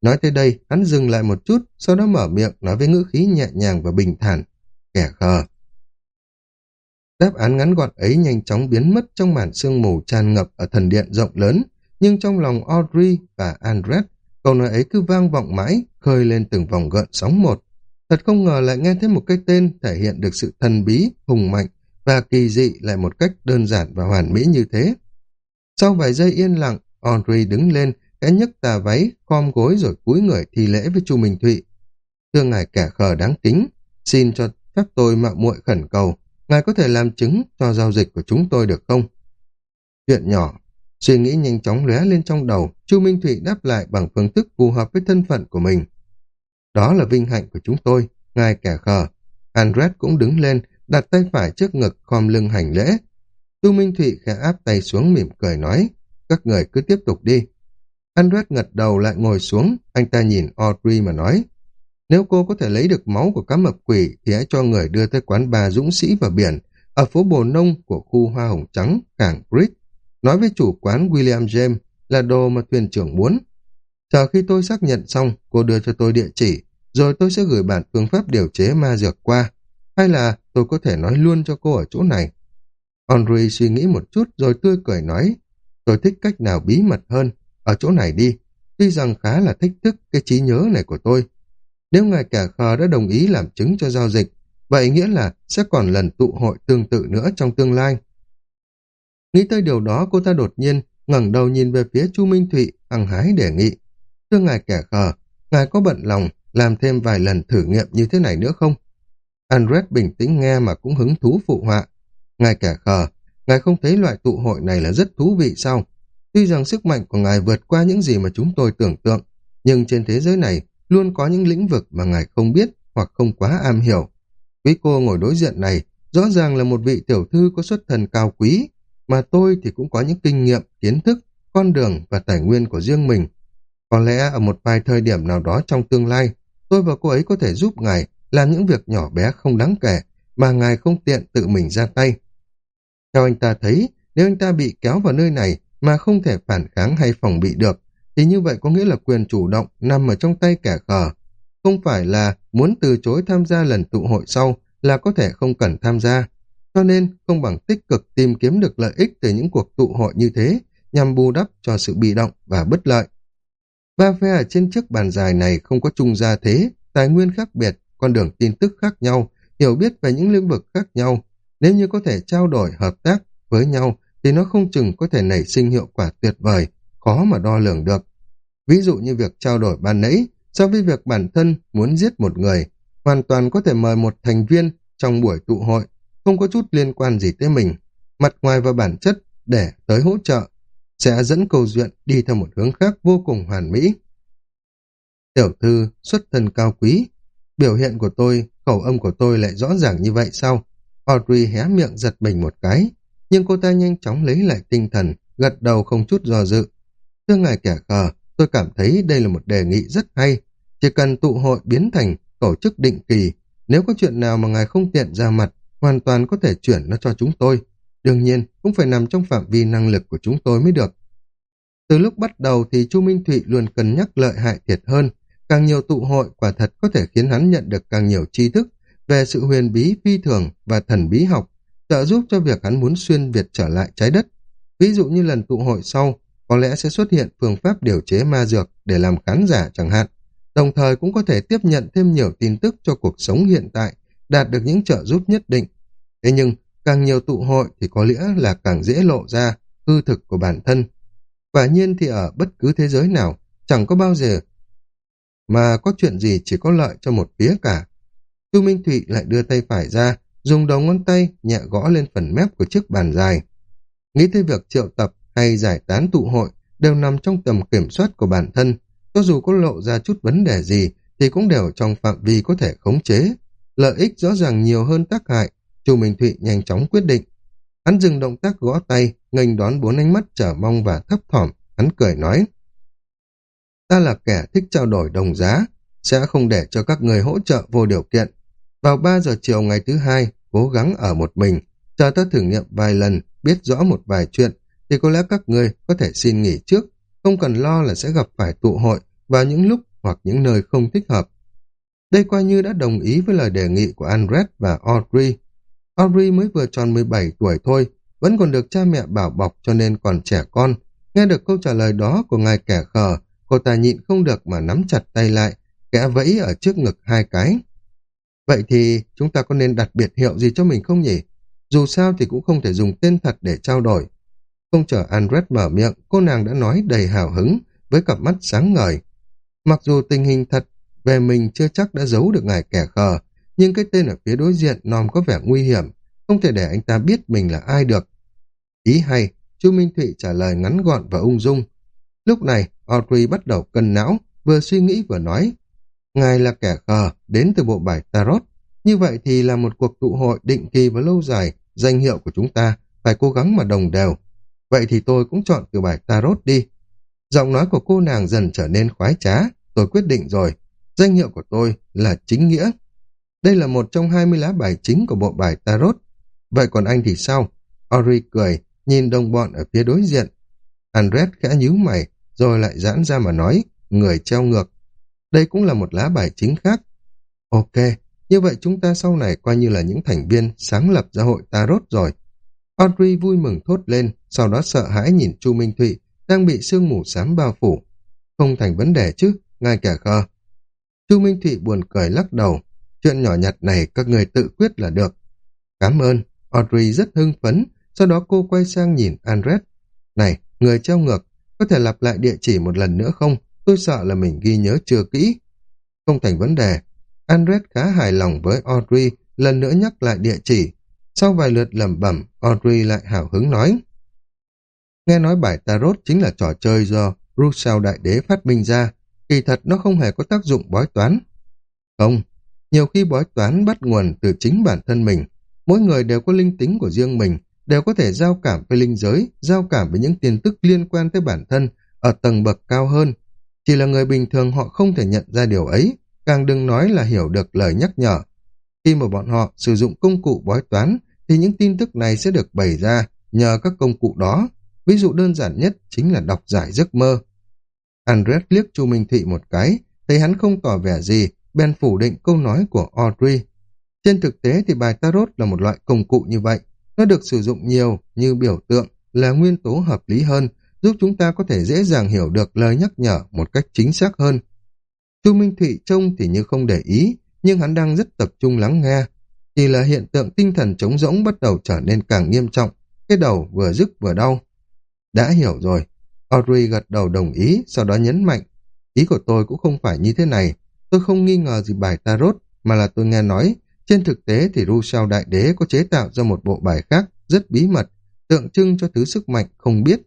Nói tới đây, hắn dừng lại một chút, sau đó mở miệng nói với ngữ khí nhẹ nhàng và bình thản. Kẻ khờ. Đáp án ngắn gọn ấy nhanh chóng biến mất trong màn sương mù tràn ngập ở thần điện rộng lớn, nhưng trong lòng Audrey và Andret, câu nói ấy cứ vang vọng mãi, khơi lên từng vòng gợn sóng một. Thật không ngờ lại nghe thấy một cái tên thể hiện được sự thần bí, hùng mạnh và kỳ dị lại một cách đơn giản và hoàn mỹ như thế. Sau vài giây yên lặng, Audrey đứng lên, cái nhấc tà váy, khom gối rồi cúi người thi lễ với Chu Minh Thụy. Thưa ngài kẻ khờ đáng kính, xin cho phép tôi mạo muội khẩn cầu, ngài có thể làm chứng cho giao dịch của chúng tôi được không? Chuyện nhỏ, suy nghĩ nhanh chóng lóe lên trong đầu, Chu Minh Thụy đáp lại bằng phương thức phù hợp với thân phận của mình. Đó là vinh hạnh của chúng tôi, ngài kẻ khờ. Andret cũng đứng lên, đặt tay phải trước ngực khom lưng hành lễ. Chu Minh Thụy khẽ áp tay xuống mỉm cười nói, các người cứ tiếp tục đi. Andret ngật đầu lại ngồi xuống, anh ta nhìn Audrey mà nói, nếu cô có thể lấy được máu của cá mập quỷ thì hãy cho người đưa tới quán bà dũng sĩ và biển ở phố Bồ Nông của khu Hoa Hồng Trắng, cảng Bridge. Nói với chủ quán William James là đồ mà thuyền trưởng muốn. Chờ khi tôi xác nhận xong, cô đưa cho tôi địa chỉ, rồi tôi sẽ gửi bản phương pháp điều chế ma dược qua. Hay là tôi có thể nói luôn cho cô ở chỗ này. Henry suy nghĩ một chút rồi tươi cười nói, tôi thích cách nào bí mật hơn, ở chỗ này đi. Tuy rằng khá là thích thức cái trí nhớ này của tôi. Nếu ngài cả khờ đã đồng ý làm chứng cho giao dịch, vậy nghĩa là sẽ còn lần tụ hội tương tự nữa trong tương lai. Nghĩ tới điều đó, cô ta đột nhiên ngẩng đầu nhìn về phía Chu Minh Thụy, hằng hái đề nghị. Thưa ngài kẻ khờ, ngài có bận lòng làm thêm vài lần thử nghiệm như thế này nữa không? Andres bình tĩnh nghe mà cũng hứng thú phụ họa. Ngài kẻ khờ, ngài không thấy loại tụ hội này là rất thú vị sao? Tuy rằng sức mạnh của ngài vượt qua những gì mà chúng tôi tưởng tượng, nhưng trên thế giới này luôn có những lĩnh vực mà ngài không biết hoặc không quá am hiểu. Quý cô ngồi đối diện này rõ ràng là một vị tiểu thư có xuất thần cao quý, mà tôi thì cũng có những kinh nghiệm, kiến thức, con đường và tài nguyên của riêng mình. Có lẽ ở một vài thời điểm nào đó trong tương lai, tôi và cô ấy có thể giúp ngài làm những việc nhỏ bé không đáng kể mà ngài không tiện tự mình ra tay. Theo anh ta thấy, nếu anh ta bị kéo vào nơi này mà không thể phản kháng hay phòng bị được, thì như vậy có nghĩa là quyền chủ động nằm ở trong tay kẻ khờ. Không phải là muốn từ chối tham gia lần tụ hội sau là có thể không cần tham gia. Cho nên không bằng tích cực tìm kiếm được lợi ích từ những cuộc tụ hội như thế nhằm bù đắp cho sự bị động và bất lợi. Ba phe ở trên chiếc bàn dài này không có chung gia thế, tài nguyên khác biệt, con đường tin tức khác nhau, hiểu biết về những lĩnh vực khác nhau. Nếu như có thể trao đổi, hợp tác với nhau, thì nó không chừng có thể nảy sinh hiệu quả tuyệt vời, khó mà đo lường được. Ví dụ như việc trao đổi ban nãy, so với việc bản thân muốn giết một người, hoàn toàn có thể mời một thành viên trong buổi tụ hội, không có chút liên quan gì tới mình, mặt ngoài và bản chất để tới hỗ trợ, sẽ dẫn câu duyện đi theo một hướng khác vô cùng hoàn mỹ. Tiểu thư xuất thân cao quý, biểu hiện của tôi, khẩu âm của tôi lại rõ ràng như vậy sao? Audrey hé miệng giật mình một cái, nhưng cô ta nhanh chóng lấy lại tinh thần, gật đầu không chút do dự. Thưa ngài kẻ khờ, tôi cảm thấy đây là một đề nghị rất hay. Chỉ cần tụ hội biến thành tổ chức định kỳ, nếu có chuyện nào mà ngài không tiện ra mặt, hoàn toàn có thể chuyển nó cho chúng tôi. Đương nhiên, cũng phải nằm trong phạm vi năng lực của chúng tôi mới được. Từ lúc bắt đầu thì Chu Minh Thụy luôn cân nhắc lợi hại thiệt hơn. Càng nhiều tụ hội quả thật có thể khiến hắn nhận được càng nhiều tri thức về sự huyền bí phi thường và thần bí học, trợ giúp cho việc hắn muốn xuyên Việt trở lại trái đất. Ví dụ như lần tụ hội sau, có lẽ sẽ xuất hiện phương pháp điều chế ma dược để làm khán giả chẳng hạn, đồng thời cũng có thể tiếp nhận thêm nhiều tin tức cho cuộc sống hiện tại, đạt được những trợ giúp nhất định. Thế nhưng, càng nhiều tụ hội thì có lẽ là càng dễ lộ ra hư thực của bản thân. Quả nhiên thì ở bất cứ thế giới nào, chẳng có bao giờ mà có chuyện gì chỉ có lợi cho một phía cả. Chu Minh Thụy lại đưa tay phải ra, dùng đầu ngón tay nhẹ gõ lên phần mép của chiếc bàn dài. Nghĩ tới việc triệu tập hay giải tán tụ hội đều nằm trong tầm kiểm soát của bản thân. Cho dù có lộ ra chút vấn đề gì thì cũng đều trong phạm vi có thể khống chế. Lợi ích rõ ràng nhiều hơn tác hại. Chu Minh Thụy nhanh chóng quyết định. Hắn dừng động tác gõ tay, nghênh đón bốn ánh mắt trở mong và thấp thỏm. Hắn cười nói. Ta là kẻ thích trao đổi đồng giá, sẽ không để cho các người hỗ trợ vô điều kiện. Vào 3 giờ chiều ngày thứ hai, cố gắng ở một mình, chờ ta thử nghiệm vài lần, biết rõ một vài chuyện, thì có lẽ các người có thể xin nghỉ trước, không cần lo là sẽ gặp phải tụ hội vào những lúc hoặc những nơi không thích hợp. Đây coi như đã đồng ý với lời đề nghị của Andret và Audrey. Audrey mới vừa tròn 17 tuổi thôi, vẫn còn được cha mẹ bảo bọc cho nên còn trẻ con. Nghe được câu trả lời đó của ngài kẻ khờ, cô ta nhịn không được mà nắm chặt tay lại, kẽ vẫy ở trước ngực hai cái. Vậy thì chúng ta có nên đặt biệt hiệu gì cho mình không nhỉ? Dù sao thì cũng không thể dùng tên thật để trao đổi. Không chờ Andret mở miệng, cô nàng đã nói đầy hào hứng, với cặp mắt sáng ngời. Mặc dù tình hình thật về mình chưa chắc đã giấu được ngài kẻ khờ, nhưng cái tên ở phía đối diện nòm có vẻ nguy hiểm, không thể để anh ta biết mình là ai được. Ý hay, Chu Minh Thụy trả lời ngắn gọn và ung dung. Lúc này, Audrey bắt đầu cân não, vừa suy nghĩ vừa nói. Ngài là kẻ khờ, đến từ bộ bài Tarot. Như vậy thì là một cuộc tụ hội định kỳ và lâu dài, danh hiệu của chúng ta phải cố gắng mà đồng đều. Vậy thì tôi cũng chọn từ bài Tarot đi. Giọng nói của cô nàng dần trở nên khoái trá. Tôi quyết định rồi. Danh hiệu của tôi là chính nghĩa. Đây là một trong 20 lá bài chính của bộ bài Tarot. Vậy còn anh thì sao? Ori cười, nhìn đồng bọn ở phía đối diện. Andret khẽ nhíu mày, rồi lại giãn ra mà nói, người treo ngược. Đây cũng là một lá bài chính khác. Ok, như vậy chúng ta sau này coi như là những thành viên sáng lập ra hội Tarot rồi. Audrey vui mừng thốt lên, sau đó sợ hãi nhìn Chu Minh Thụy, đang bị sương mù xám bao phủ. Không thành vấn đề chứ, ngay cả khờ. Chu Minh Thụy buồn cười lắc đầu, chuyện nhỏ nhặt này các người tự quyết là được. Cảm ơn, Audrey rất hưng phấn, sau đó cô quay sang nhìn Andret. Này, người treo ngược, có thể lặp lại địa chỉ một lần nữa không? Tôi sợ là mình ghi nhớ chưa kỹ. Không thành vấn đề. Andret khá hài lòng với Audrey, lần nữa nhắc lại địa chỉ. Sau vài lượt lẩm bẩm, Audrey lại hào hứng nói. Nghe nói bài Tarot chính là trò chơi do Rousseau Đại Đế phát minh ra, kỳ thật nó không hề có tác dụng bói toán. Không, nhiều khi bói toán bắt nguồn từ chính bản thân mình. Mỗi người đều có linh tính của riêng mình, đều có thể giao cảm với linh giới, giao cảm với những tin tức liên quan tới bản thân ở tầng bậc cao hơn. Chỉ là người bình thường họ không thể nhận ra điều ấy, càng đừng nói là hiểu được lời nhắc nhở. Khi mà bọn họ sử dụng công cụ bói toán, thì những tin tức này sẽ được bày ra nhờ các công cụ đó. Ví dụ đơn giản nhất chính là đọc giải giấc mơ. Andres liếc Chu Minh Thụy một cái, thấy hắn không tỏ vẻ gì, bèn phủ định câu nói của Audrey. Trên thực tế thì bài Tarot là một loại công cụ như vậy. Nó được sử dụng nhiều như biểu tượng là nguyên tố hợp lý hơn, giúp chúng ta có thể dễ dàng hiểu được lời nhắc nhở một cách chính xác hơn. Chu Minh Thụy trông thì như không để ý, nhưng hắn đang rất tập trung lắng nghe. Chỉ là hiện tượng tinh thần trống rỗng bắt đầu trở nên càng nghiêm trọng, cái đầu vừa rức vừa đau. Đã hiểu rồi. Audrey gật đầu đồng ý, sau đó nhấn mạnh. Ý của tôi cũng không phải như thế này. Tôi không nghi ngờ gì bài Tarot, mà là tôi nghe nói, trên thực tế thì Rousseau Đại Đế có chế tạo ra một bộ bài khác rất bí mật, tượng trưng cho thứ sức mạnh không biết.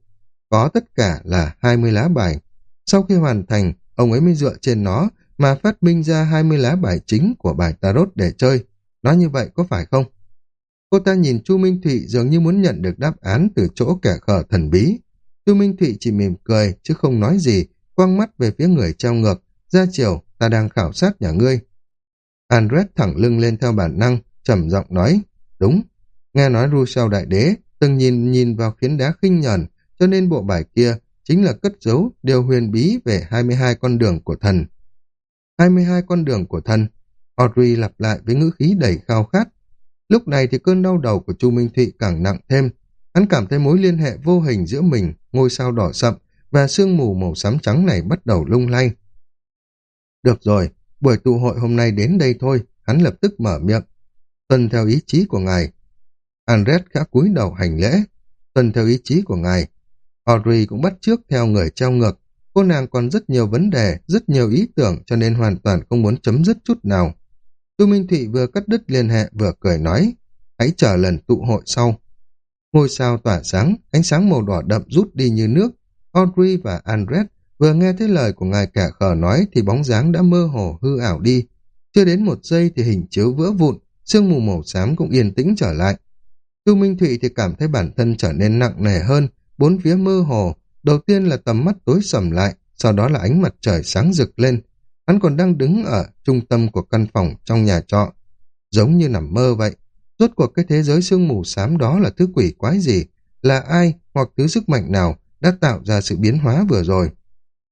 Có tất cả là 20 lá bài. Sau khi hoàn thành, ông ấy mới dựa trên nó mà phát minh ra 20 lá bài chính của bài Tarot để chơi. Nói như vậy có phải không? Cô ta nhìn Chu Minh Thụy dường như muốn nhận được đáp án từ chỗ kẻ khờ thần bí. Chu Minh Thụy chỉ mỉm cười chứ không nói gì, quăng mắt về phía người treo ngược. Ra chiều, ta đang khảo sát nhà ngươi. Andres thẳng lưng lên theo bản năng, trầm giọng nói, đúng. Nghe nói Rousseau Đại Đế từng nhìn nhìn vào phiến đá khinh nhờn, cho nên bộ bài kia chính là cất giấu điều huyền bí về 22 con đường của thần. 22 con đường của thần, Audrey lặp lại với ngữ khí đầy khao khát. Lúc này thì cơn đau đầu của Chu Minh Thụy càng nặng thêm. Hắn cảm thấy mối liên hệ vô hình giữa mình, ngôi sao đỏ sậm và sương mù màu xám trắng này bắt đầu lung lay. Được rồi, buổi tụ hội hôm nay đến đây thôi, hắn lập tức mở miệng. Tuân theo ý chí của ngài. Andres khẽ cúi đầu hành lễ. Tuân theo ý chí của ngài. Audrey cũng bắt trước theo người treo ngược. Cô nàng còn rất nhiều vấn đề, rất nhiều ý tưởng cho nên hoàn toàn không muốn chấm dứt chút nào. Tu Minh Thụy vừa cắt đứt liên hệ vừa cười nói, hãy chờ lần tụ hội sau. Ngôi sao tỏa sáng, ánh sáng màu đỏ đậm rút đi như nước. Audrey và Andres vừa nghe thấy lời của ngài kẻ khờ nói thì bóng dáng đã mơ hồ hư ảo đi. Chưa đến một giây thì hình chiếu vỡ vụn, sương mù màu xám cũng yên tĩnh trở lại. Cưu Minh Thụy thì cảm thấy bản thân trở nên nặng nề hơn, bốn phía mơ hồ, đầu tiên là tầm mắt tối sầm lại, sau đó là ánh mặt trời sáng rực lên. Hắn còn đang đứng ở trung tâm của căn phòng trong nhà trọ, giống như nằm mơ vậy. Rốt cuộc cái thế giới sương mù xám đó là thứ quỷ quái gì, là ai hoặc thứ sức mạnh nào đã tạo ra sự biến hóa vừa rồi.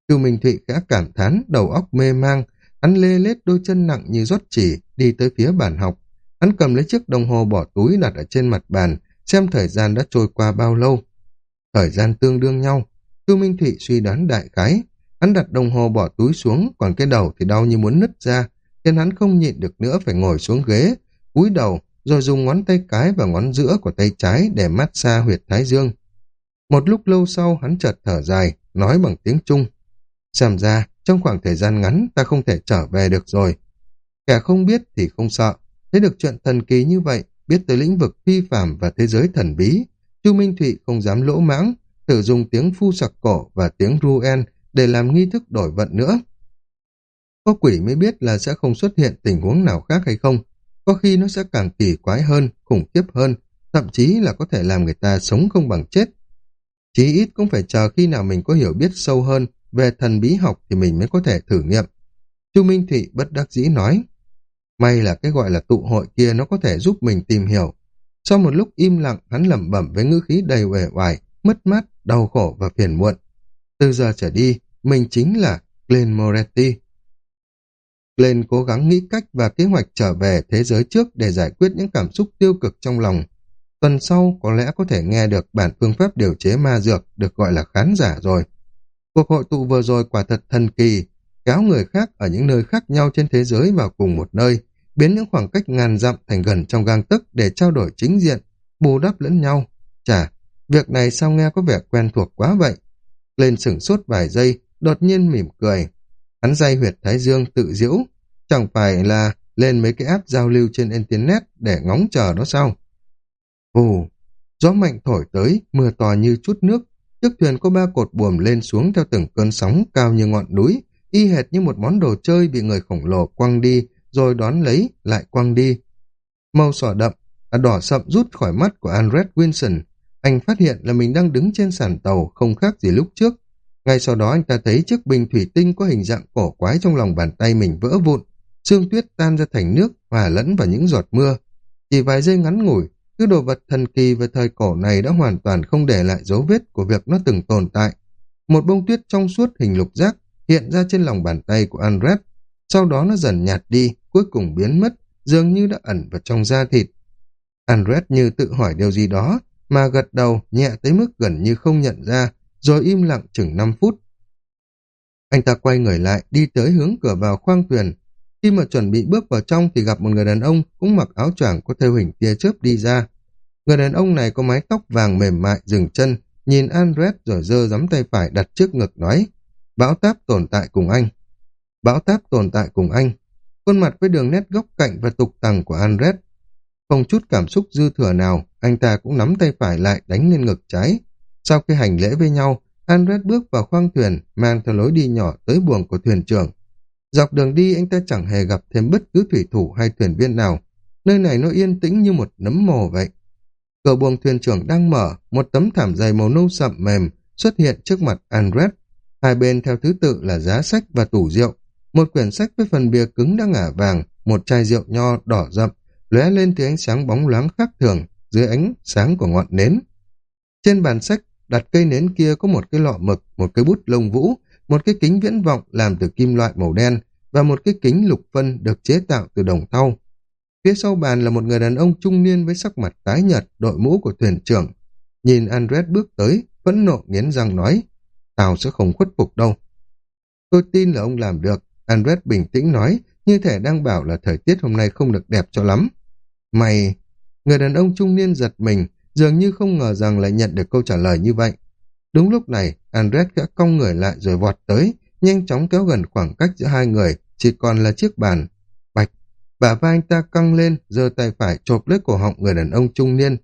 Cưu Minh Thụy khẽ cảm thán, đầu óc mê mang, hắn lê lết đôi chân nặng như rót chỉ, đi tới phía bàn học. Hắn cầm lấy chiếc đồng hồ bỏ túi đặt ở trên mặt bàn, xem thời gian đã trôi qua bao lâu. Thời gian tương đương nhau, Cưu Minh Thụy suy đoán đại khái. Hắn đặt đồng hồ bỏ túi xuống, còn cái đầu thì đau như muốn nứt ra, khiến hắn không nhịn được nữa phải ngồi xuống ghế, cúi đầu, rồi dùng ngón tay cái và ngón giữa của tay trái để mát xa huyệt thái dương. Một lúc lâu sau hắn chợt thở dài, nói bằng tiếng Trung. Xem ra, trong khoảng thời gian ngắn ta không thể trở về được rồi. Kẻ không biết thì không sợ. Thấy được chuyện thần kỳ như vậy, biết tới lĩnh vực phi phạm và thế giới thần bí, Chu Minh Thụy không dám lỗ mãng, thử dùng tiếng phu sặc cổ và tiếng ruen để làm nghi thức đổi vận nữa. Có quỷ mới biết là sẽ không xuất hiện tình huống nào khác hay không. Có khi nó sẽ càng kỳ quái hơn, khủng khiếp hơn, thậm chí là có thể làm người ta sống không bằng chết. Chí ít cũng phải chờ khi nào mình có hiểu biết sâu hơn về thần bí học thì mình mới có thể thử nghiệm. Chu Minh Thụy bất đắc dĩ nói, may là cái gọi là tụ hội kia nó có thể giúp mình tìm hiểu. Sau một lúc im lặng, hắn lẩm bẩm với ngữ khí đầy uể oải, mất mát, đau khổ và phiền muộn. Từ giờ trở đi, mình chính là Glenn Moretti. Glenn cố gắng nghĩ cách và kế hoạch trở về thế giới trước để giải quyết những cảm xúc tiêu cực trong lòng. Tuần sau có lẽ có thể nghe được bản phương pháp điều chế ma dược được gọi là khán giả rồi. Cuộc hội tụ vừa rồi quả thật thần kỳ, kéo người khác ở những nơi khác nhau trên thế giới vào cùng một nơi, biến những khoảng cách ngàn dặm thành gần trong gang tấc để trao đổi chính diện, bù đắp lẫn nhau. Chà, việc này sao nghe có vẻ quen thuộc quá vậy? Lên sửng sốt vài giây, đột nhiên mỉm cười. Hắn dây huyệt thái dương tự diễu, chẳng phải là lên mấy cái app giao lưu trên internet để ngóng chờ đó sao? ồ, gió mạnh thổi tới, mưa to như chút nước, chiếc thuyền có ba cột buồm lên xuống theo từng cơn sóng cao như ngọn núi, y hệt như một món đồ chơi bị người khổng lồ quăng đi, rồi đón lấy, lại quăng đi. Màu sỏ đậm, à đỏ sậm rút khỏi mắt của Andret Wilson. Anh phát hiện là mình đang đứng trên sàn tàu không khác gì lúc trước. Ngay sau đó anh ta thấy chiếc bình thủy tinh có hình dạng cổ quái trong lòng bàn tay mình vỡ vụn, xương tuyết tan ra thành nước hòa lẫn vào những giọt mưa. Chỉ vài giây ngắn ngủi, thứ đồ vật thần kỳ về thời cổ này đã hoàn toàn không để lại dấu vết của việc nó từng tồn tại. Một bông tuyết trong suốt hình lục giác hiện ra trên lòng bàn tay của Andret, sau đó nó dần nhạt đi, cuối cùng biến mất, dường như đã ẩn vào trong da thịt. Andret như tự hỏi điều gì đó, mà gật đầu nhẹ tới mức gần như không nhận ra, rồi im lặng chừng 5 phút. Anh ta quay người lại, đi tới hướng cửa vào khoang thuyền. Khi mà chuẩn bị bước vào trong thì gặp một người đàn ông cũng mặc áo choàng có theo hình tia chớp đi ra. Người đàn ông này có mái tóc vàng mềm mại dừng chân, nhìn Andres rồi giơ giấm tay phải đặt trước ngực nói, bão táp tồn tại cùng anh. Bão táp tồn tại cùng anh. Khuôn mặt với đường nét góc cạnh và tục tằng của Andres. Không chút cảm xúc dư thừa nào, anh ta cũng nắm tay phải lại đánh lên ngực trái. Sau khi hành lễ với nhau, Andres bước vào khoang thuyền, mang theo lối đi nhỏ tới buồng của thuyền trưởng. Dọc đường đi anh ta chẳng hề gặp thêm bất cứ thủy thủ hay thuyền viên nào. Nơi này nó yên tĩnh như một nấm mồ vậy. Cửa buồng thuyền trưởng đang mở, một tấm thảm dày màu nâu sậm mềm xuất hiện trước mặt Andret. Hai bên theo thứ tự là giá sách và tủ rượu. Một quyển sách với phần bìa cứng đã ngả vàng, một chai rượu nho đỏ rậm, lóe lên thứ ánh sáng bóng loáng khác thường dưới ánh sáng của ngọn nến. Trên bàn sách đặt cây nến kia có một cái lọ mực, một cái bút lông vũ, một cái kính viễn vọng làm từ kim loại màu đen và một cái kính lục phân được chế tạo từ đồng thau. Phía sau bàn là một người đàn ông trung niên với sắc mặt tái nhợt, đội mũ của thuyền trưởng. Nhìn Andres bước tới, phẫn nộ nghiến răng nói, tao sẽ không khuất phục đâu. Tôi tin là ông làm được, Andres bình tĩnh nói, như thể đang bảo là thời tiết hôm nay không được đẹp cho lắm. Mày... Người đàn ông trung niên giật mình, dường như không ngờ rằng lại nhận được câu trả lời như vậy. Đúng lúc này, Andres đã cong người lại rồi vọt tới, nhanh chóng kéo gần khoảng cách giữa hai người, chỉ còn là chiếc bàn. Bạch, bả vai anh ta căng lên, giơ tay phải chộp lấy cổ họng người đàn ông trung niên.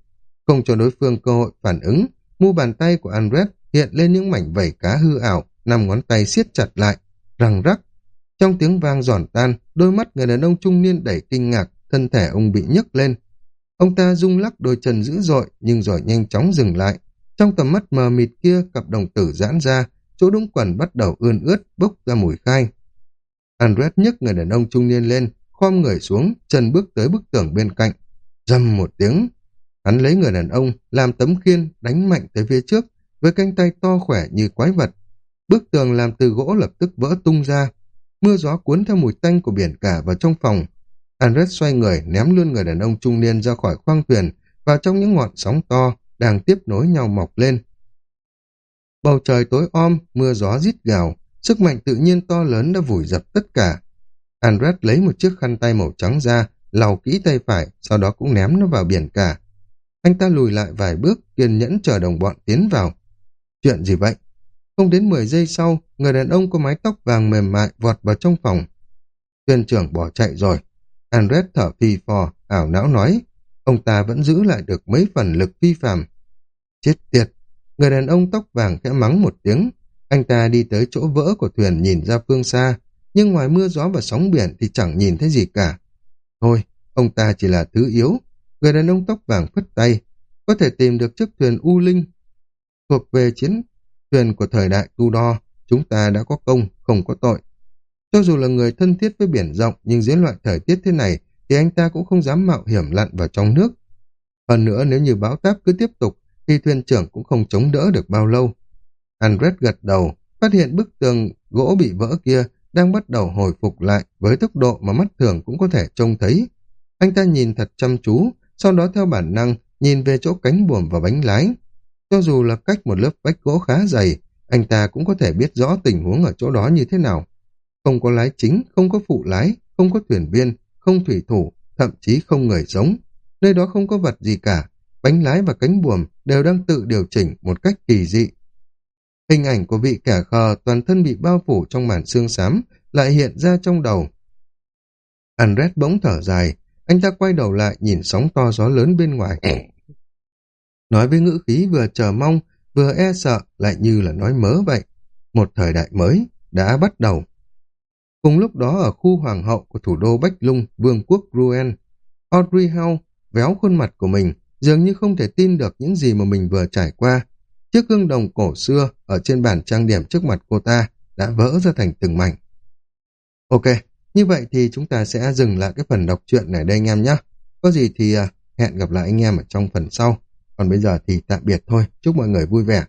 Không cho đối phương cơ hội phản ứng, mu bàn tay của Andres hiện lên những mảnh vảy cá hư ảo, năm ngón tay siết chặt lại, răng rắc. Trong tiếng vang giòn tan, đôi mắt người đàn ông trung niên đẩy kinh ngạc, thân thể ông bị nhấc lên. Ông ta rung lắc đôi chân dữ dội, nhưng rồi nhanh chóng dừng lại. Trong tầm mắt mờ mịt kia, cặp đồng tử giãn ra, chỗ đúng quần bắt đầu ươn ướt, bốc ra mùi khai. Andres nhấc người đàn ông trung niên lên, khom người xuống, chân bước tới bức tường bên cạnh. Dầm một tiếng, hắn lấy người đàn ông, làm tấm khiên, đánh mạnh tới phía trước, với cánh tay to khỏe như quái vật. Bức tường làm từ gỗ lập tức vỡ tung ra. Mưa gió cuốn theo mùi tanh của biển cả vào trong phòng. Andres xoay người, ném luôn người đàn ông trung niên ra khỏi khoang thuyền, vào trong những ngọn sóng to, đang tiếp nối nhau mọc lên. Bầu trời tối om, mưa gió rít gào, sức mạnh tự nhiên to lớn đã vùi dập tất cả. Andret lấy một chiếc khăn tay màu trắng ra, lau kỹ tay phải, sau đó cũng ném nó vào biển cả. Anh ta lùi lại vài bước, kiên nhẫn chờ đồng bọn tiến vào. Chuyện gì vậy? Không đến 10 giây sau, người đàn ông có mái tóc vàng mềm mại vọt vào trong phòng. Thuyền trưởng bỏ chạy rồi. Andret thở phì phò, ảo não nói. Ông ta vẫn giữ lại được mấy phần lực phi phàm. Chết tiệt! Người đàn ông tóc vàng khẽ mắng một tiếng. Anh ta đi tới chỗ vỡ của thuyền nhìn ra phương xa, nhưng ngoài mưa gió và sóng biển thì chẳng nhìn thấy gì cả. Thôi, ông ta chỉ là thứ yếu. Người đàn ông tóc vàng phất tay, có thể tìm được chiếc thuyền U Linh thuộc về chiến thuyền của thời đại Tu Đo, chúng ta đã có công, không có tội. Cho dù là người thân thiết với biển rộng, nhưng dưới loại thời tiết thế này, thì anh ta cũng không dám mạo hiểm lặn vào trong nước. Hơn nữa nếu như bão táp cứ tiếp tục, thì thuyền trưởng cũng không chống đỡ được bao lâu. Andres gật đầu, phát hiện bức tường gỗ bị vỡ kia đang bắt đầu hồi phục lại với tốc độ mà mắt thường cũng có thể trông thấy. Anh ta nhìn thật chăm chú, sau đó theo bản năng nhìn về chỗ cánh buồm và bánh lái. Cho dù là cách một lớp vách gỗ khá dày, anh ta cũng có thể biết rõ tình huống ở chỗ đó như thế nào. Không có lái chính, không có phụ lái, không có thuyền viên, không thủy thủ, thậm chí không người sống. Nơi đó không có vật gì cả, bánh lái và cánh buồm đều đang tự điều chỉnh một cách kỳ dị. Hình ảnh của vị kẻ khờ toàn thân bị bao phủ trong màn xương xám lại hiện ra trong đầu. Andres bỗng thở dài, anh ta quay đầu lại nhìn sóng to gió lớn bên ngoài. Nói với ngữ khí vừa chờ mong, vừa e sợ lại như là nói mớ vậy. Một thời đại mới đã bắt đầu. Cùng lúc đó ở khu hoàng hậu của thủ đô Bách Lung, vương quốc Gruen, Audrey Howe véo khuôn mặt của mình, dường như không thể tin được những gì mà mình vừa trải qua. Chiếc gương đồng cổ xưa ở trên bàn trang điểm trước mặt cô ta đã vỡ ra thành từng mảnh. Ok, như vậy thì chúng ta sẽ dừng lại cái phần đọc truyện này đây anh em nhé. Có gì thì à, hẹn gặp lại anh em ở trong phần sau. Còn bây giờ thì tạm biệt thôi. Chúc mọi người vui vẻ.